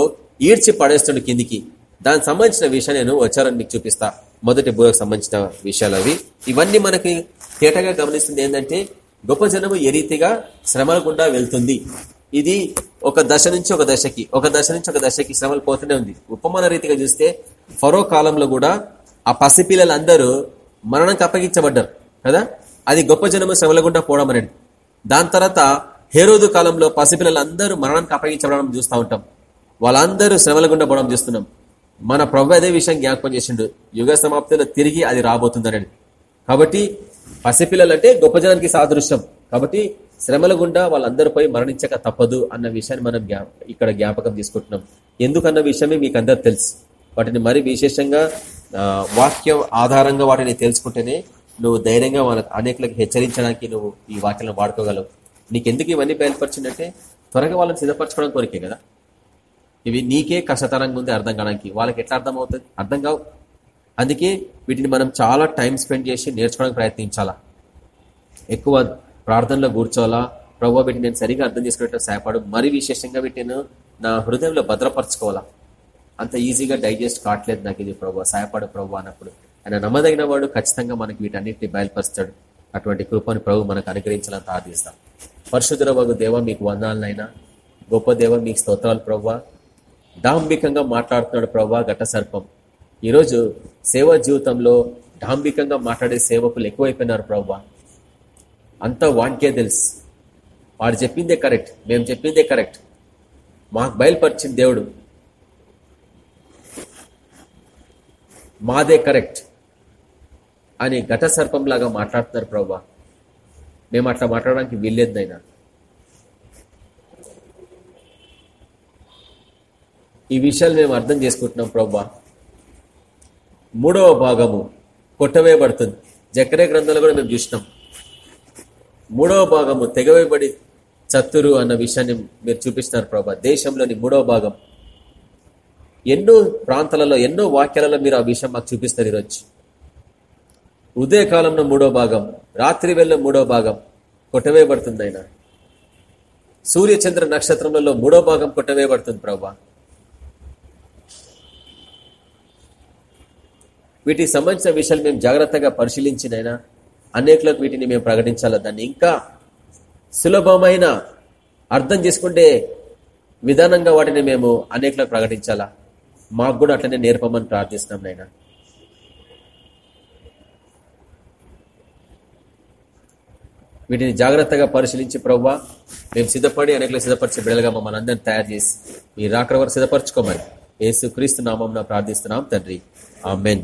ఈడ్చి పడేస్తుండు కిందికి. దానికి సంబంధించిన విషయం నేను వచ్చారని మీకు చూపిస్తా. మొదటి బూరకు సంబంధించిన విషయాలు అవి. ఇవన్నీ మనకి తేటగా గమనిస్తుంది ఏంటంటే గొప్ప జనము ఏ రీతిగా శ్రమల గుండా వెళ్తుంది. ఇది ఒక దశ నుంచి ఒక దశకి ఒక దశ నుంచి ఒక దశకి శ్రమలు పోతూనే ఉంది. ఉపమాన రీతిగా చూస్తే ఫరో కాలంలో కూడా ఆ పసిపిల్లలందరూ మరణానికి అప్పగించబడ్డారు కదా? అది గొప్ప జనము శ్రమల గుండా పోవడం అనేది. దాని తర్వాత హేరోదు కాలంలో పసిపిల్లలందరూ మరణానికి అప్పగించబడడం చూస్తూ ఉంటాం. వాళ్ళందరూ శ్రమల గుండా పోవడం చూస్తున్నాం. మన ప్రభు అదే విషయం జ్ఞాపకం చేసిండు. యుగ సమాప్తిలో తిరిగి అది రాబోతుందని కాబట్టి పసిపిల్లలు అంటే గొప్ప జనానికి సాదృశ్యం. కాబట్టి శ్రమల గుండా వాళ్ళందరిపై మరణించక తప్పదు అన్న విషయాన్ని మనం ఇక్కడ జ్ఞాపకం తీసుకుంటున్నాం. ఎందుకన్న విషయమే మీకు అందరు తెలుసు. వాటిని మరి విశేషంగా వాక్య ఆధారంగా వాటిని తెలుసుకుంటేనే నువ్వు ధైర్యంగా వాళ్ళ అనేకలకు హెచ్చరించడానికి నువ్వు ఈ వాక్యాలను వాడుకోగలవు. నీకెందుకు ఇవన్నీ బయలుపరిచిందంటే త్వరగా వాళ్ళని సిద్ధపరచుకోవడం కోరికే కదా. ఇవి నీకే కష్టతరంగా ఉంది అర్థం కావడానికి. వాళ్ళకి ఎట్లా అర్థం అవుతుంది అర్థం కావు. అందుకే వీటిని మనం చాలా టైం స్పెండ్ చేసి నేర్చుకోవడానికి ప్రయత్నించాలా? ఎక్కువ ప్రార్థనలో కూర్చోవాలా? ప్రభావ వీటిని నేను సరిగా అర్థం చేసుకునేట్టు సహాయపడు మరి విశేషంగా వీటిని నా హృదయంలో భద్రపరచుకోవాలా? అంత ఈజీగా డైజెస్ట్ కావట్లేదు నాకు ఇది ప్రభు సహాయపడు ప్రభు అన్నప్పుడు. ఆయన నమ్మదగిన వాడు ఖచ్చితంగా మనకి వీటన్నిటిని బయలుపరుస్తాడు. అటువంటి కృపను ప్రభు మనకు అనుగ్రహించాలని ప్రార్థిస్తాం. పరిశుద్ధ వగు దేవ మీకు వందాలనైనా. గొప్ప దేవ మీకు స్తోత్రాలు ప్రవ్వా డాంబికంగా మాట్లాడుతున్నాడు ప్రవ్వా ఘట సర్పం. ఈరోజు సేవా జీవితంలో డాంబికంగా మాట్లాడే సేవకులు ఎక్కువైపోయినారు ప్రవ్వా అంతా వానికే తెలుసు. వాడు చెప్పిందే కరెక్ట్ మేము చెప్పిందే కరెక్ట్. మాకు బయలుపరిచిన దేవుడు మాదే కరెక్ట్ అని ఘట సర్పంలాగా మాట్లాడుతున్నారు ప్రవ్వా. మేము అట్లా మాట్లాడడానికి వీల్లేదైనా ఈ విషయాలు మేము అర్థం చేసుకుంటున్నాం ప్రవ్వా. మూడవ భాగము కొట్టవేయబడుతుంది. జకరే గ్రంథాలు కూడా మేము చూసినాం. మూడవ భాగము తెగవేయబడి చత్తురు అన్న విషయాన్ని మీరు చూపిస్తున్నారు ప్రభా దేశంలోని మూడవ భాగం ఎన్నో ప్రాంతాలలో ఎన్నో వాక్యాలలో మీరు ఆ విషయం మాకు చూపిస్తారు ఈరోజు. ఉదయకాలంలో మూడో భాగం రాత్రి వేళ మూడో భాగం కొట్టవేయబడుతుంది ఆయన. సూర్యచంద్ర నక్షత్రములలో మూడో భాగం కొట్టవేయబడుతుంది ప్రభా. వీటికి సంబంధించిన విషయాలు మేము జాగ్రత్తగా పరిశీలించినైనా అనేకలకు వీటిని మేము ప్రకటించాలా? దాన్ని ఇంకా సులభమైన అర్థం చేసుకుంటే విధానంగా వాటిని మేము అనేకలకు ప్రకటించాలా? మాకు కూడా అట్లనే నేర్పమని ప్రార్థిస్తున్నాం నాయన. వీటిని జాగ్రత్తగా పరిశీలించి ప్రవ్వా మేము సిద్ధపడి అనేకలు సిద్ధపరిచే బిడలుగా మమ్మల్ని అందరినీ తయారు చేసి మీ రాకడ వరకు సిద్ధపరచుకోమని ఏసు క్రీస్తు నామం ప్రార్థిస్తున్నాం తండ్రి. ఆ మెన్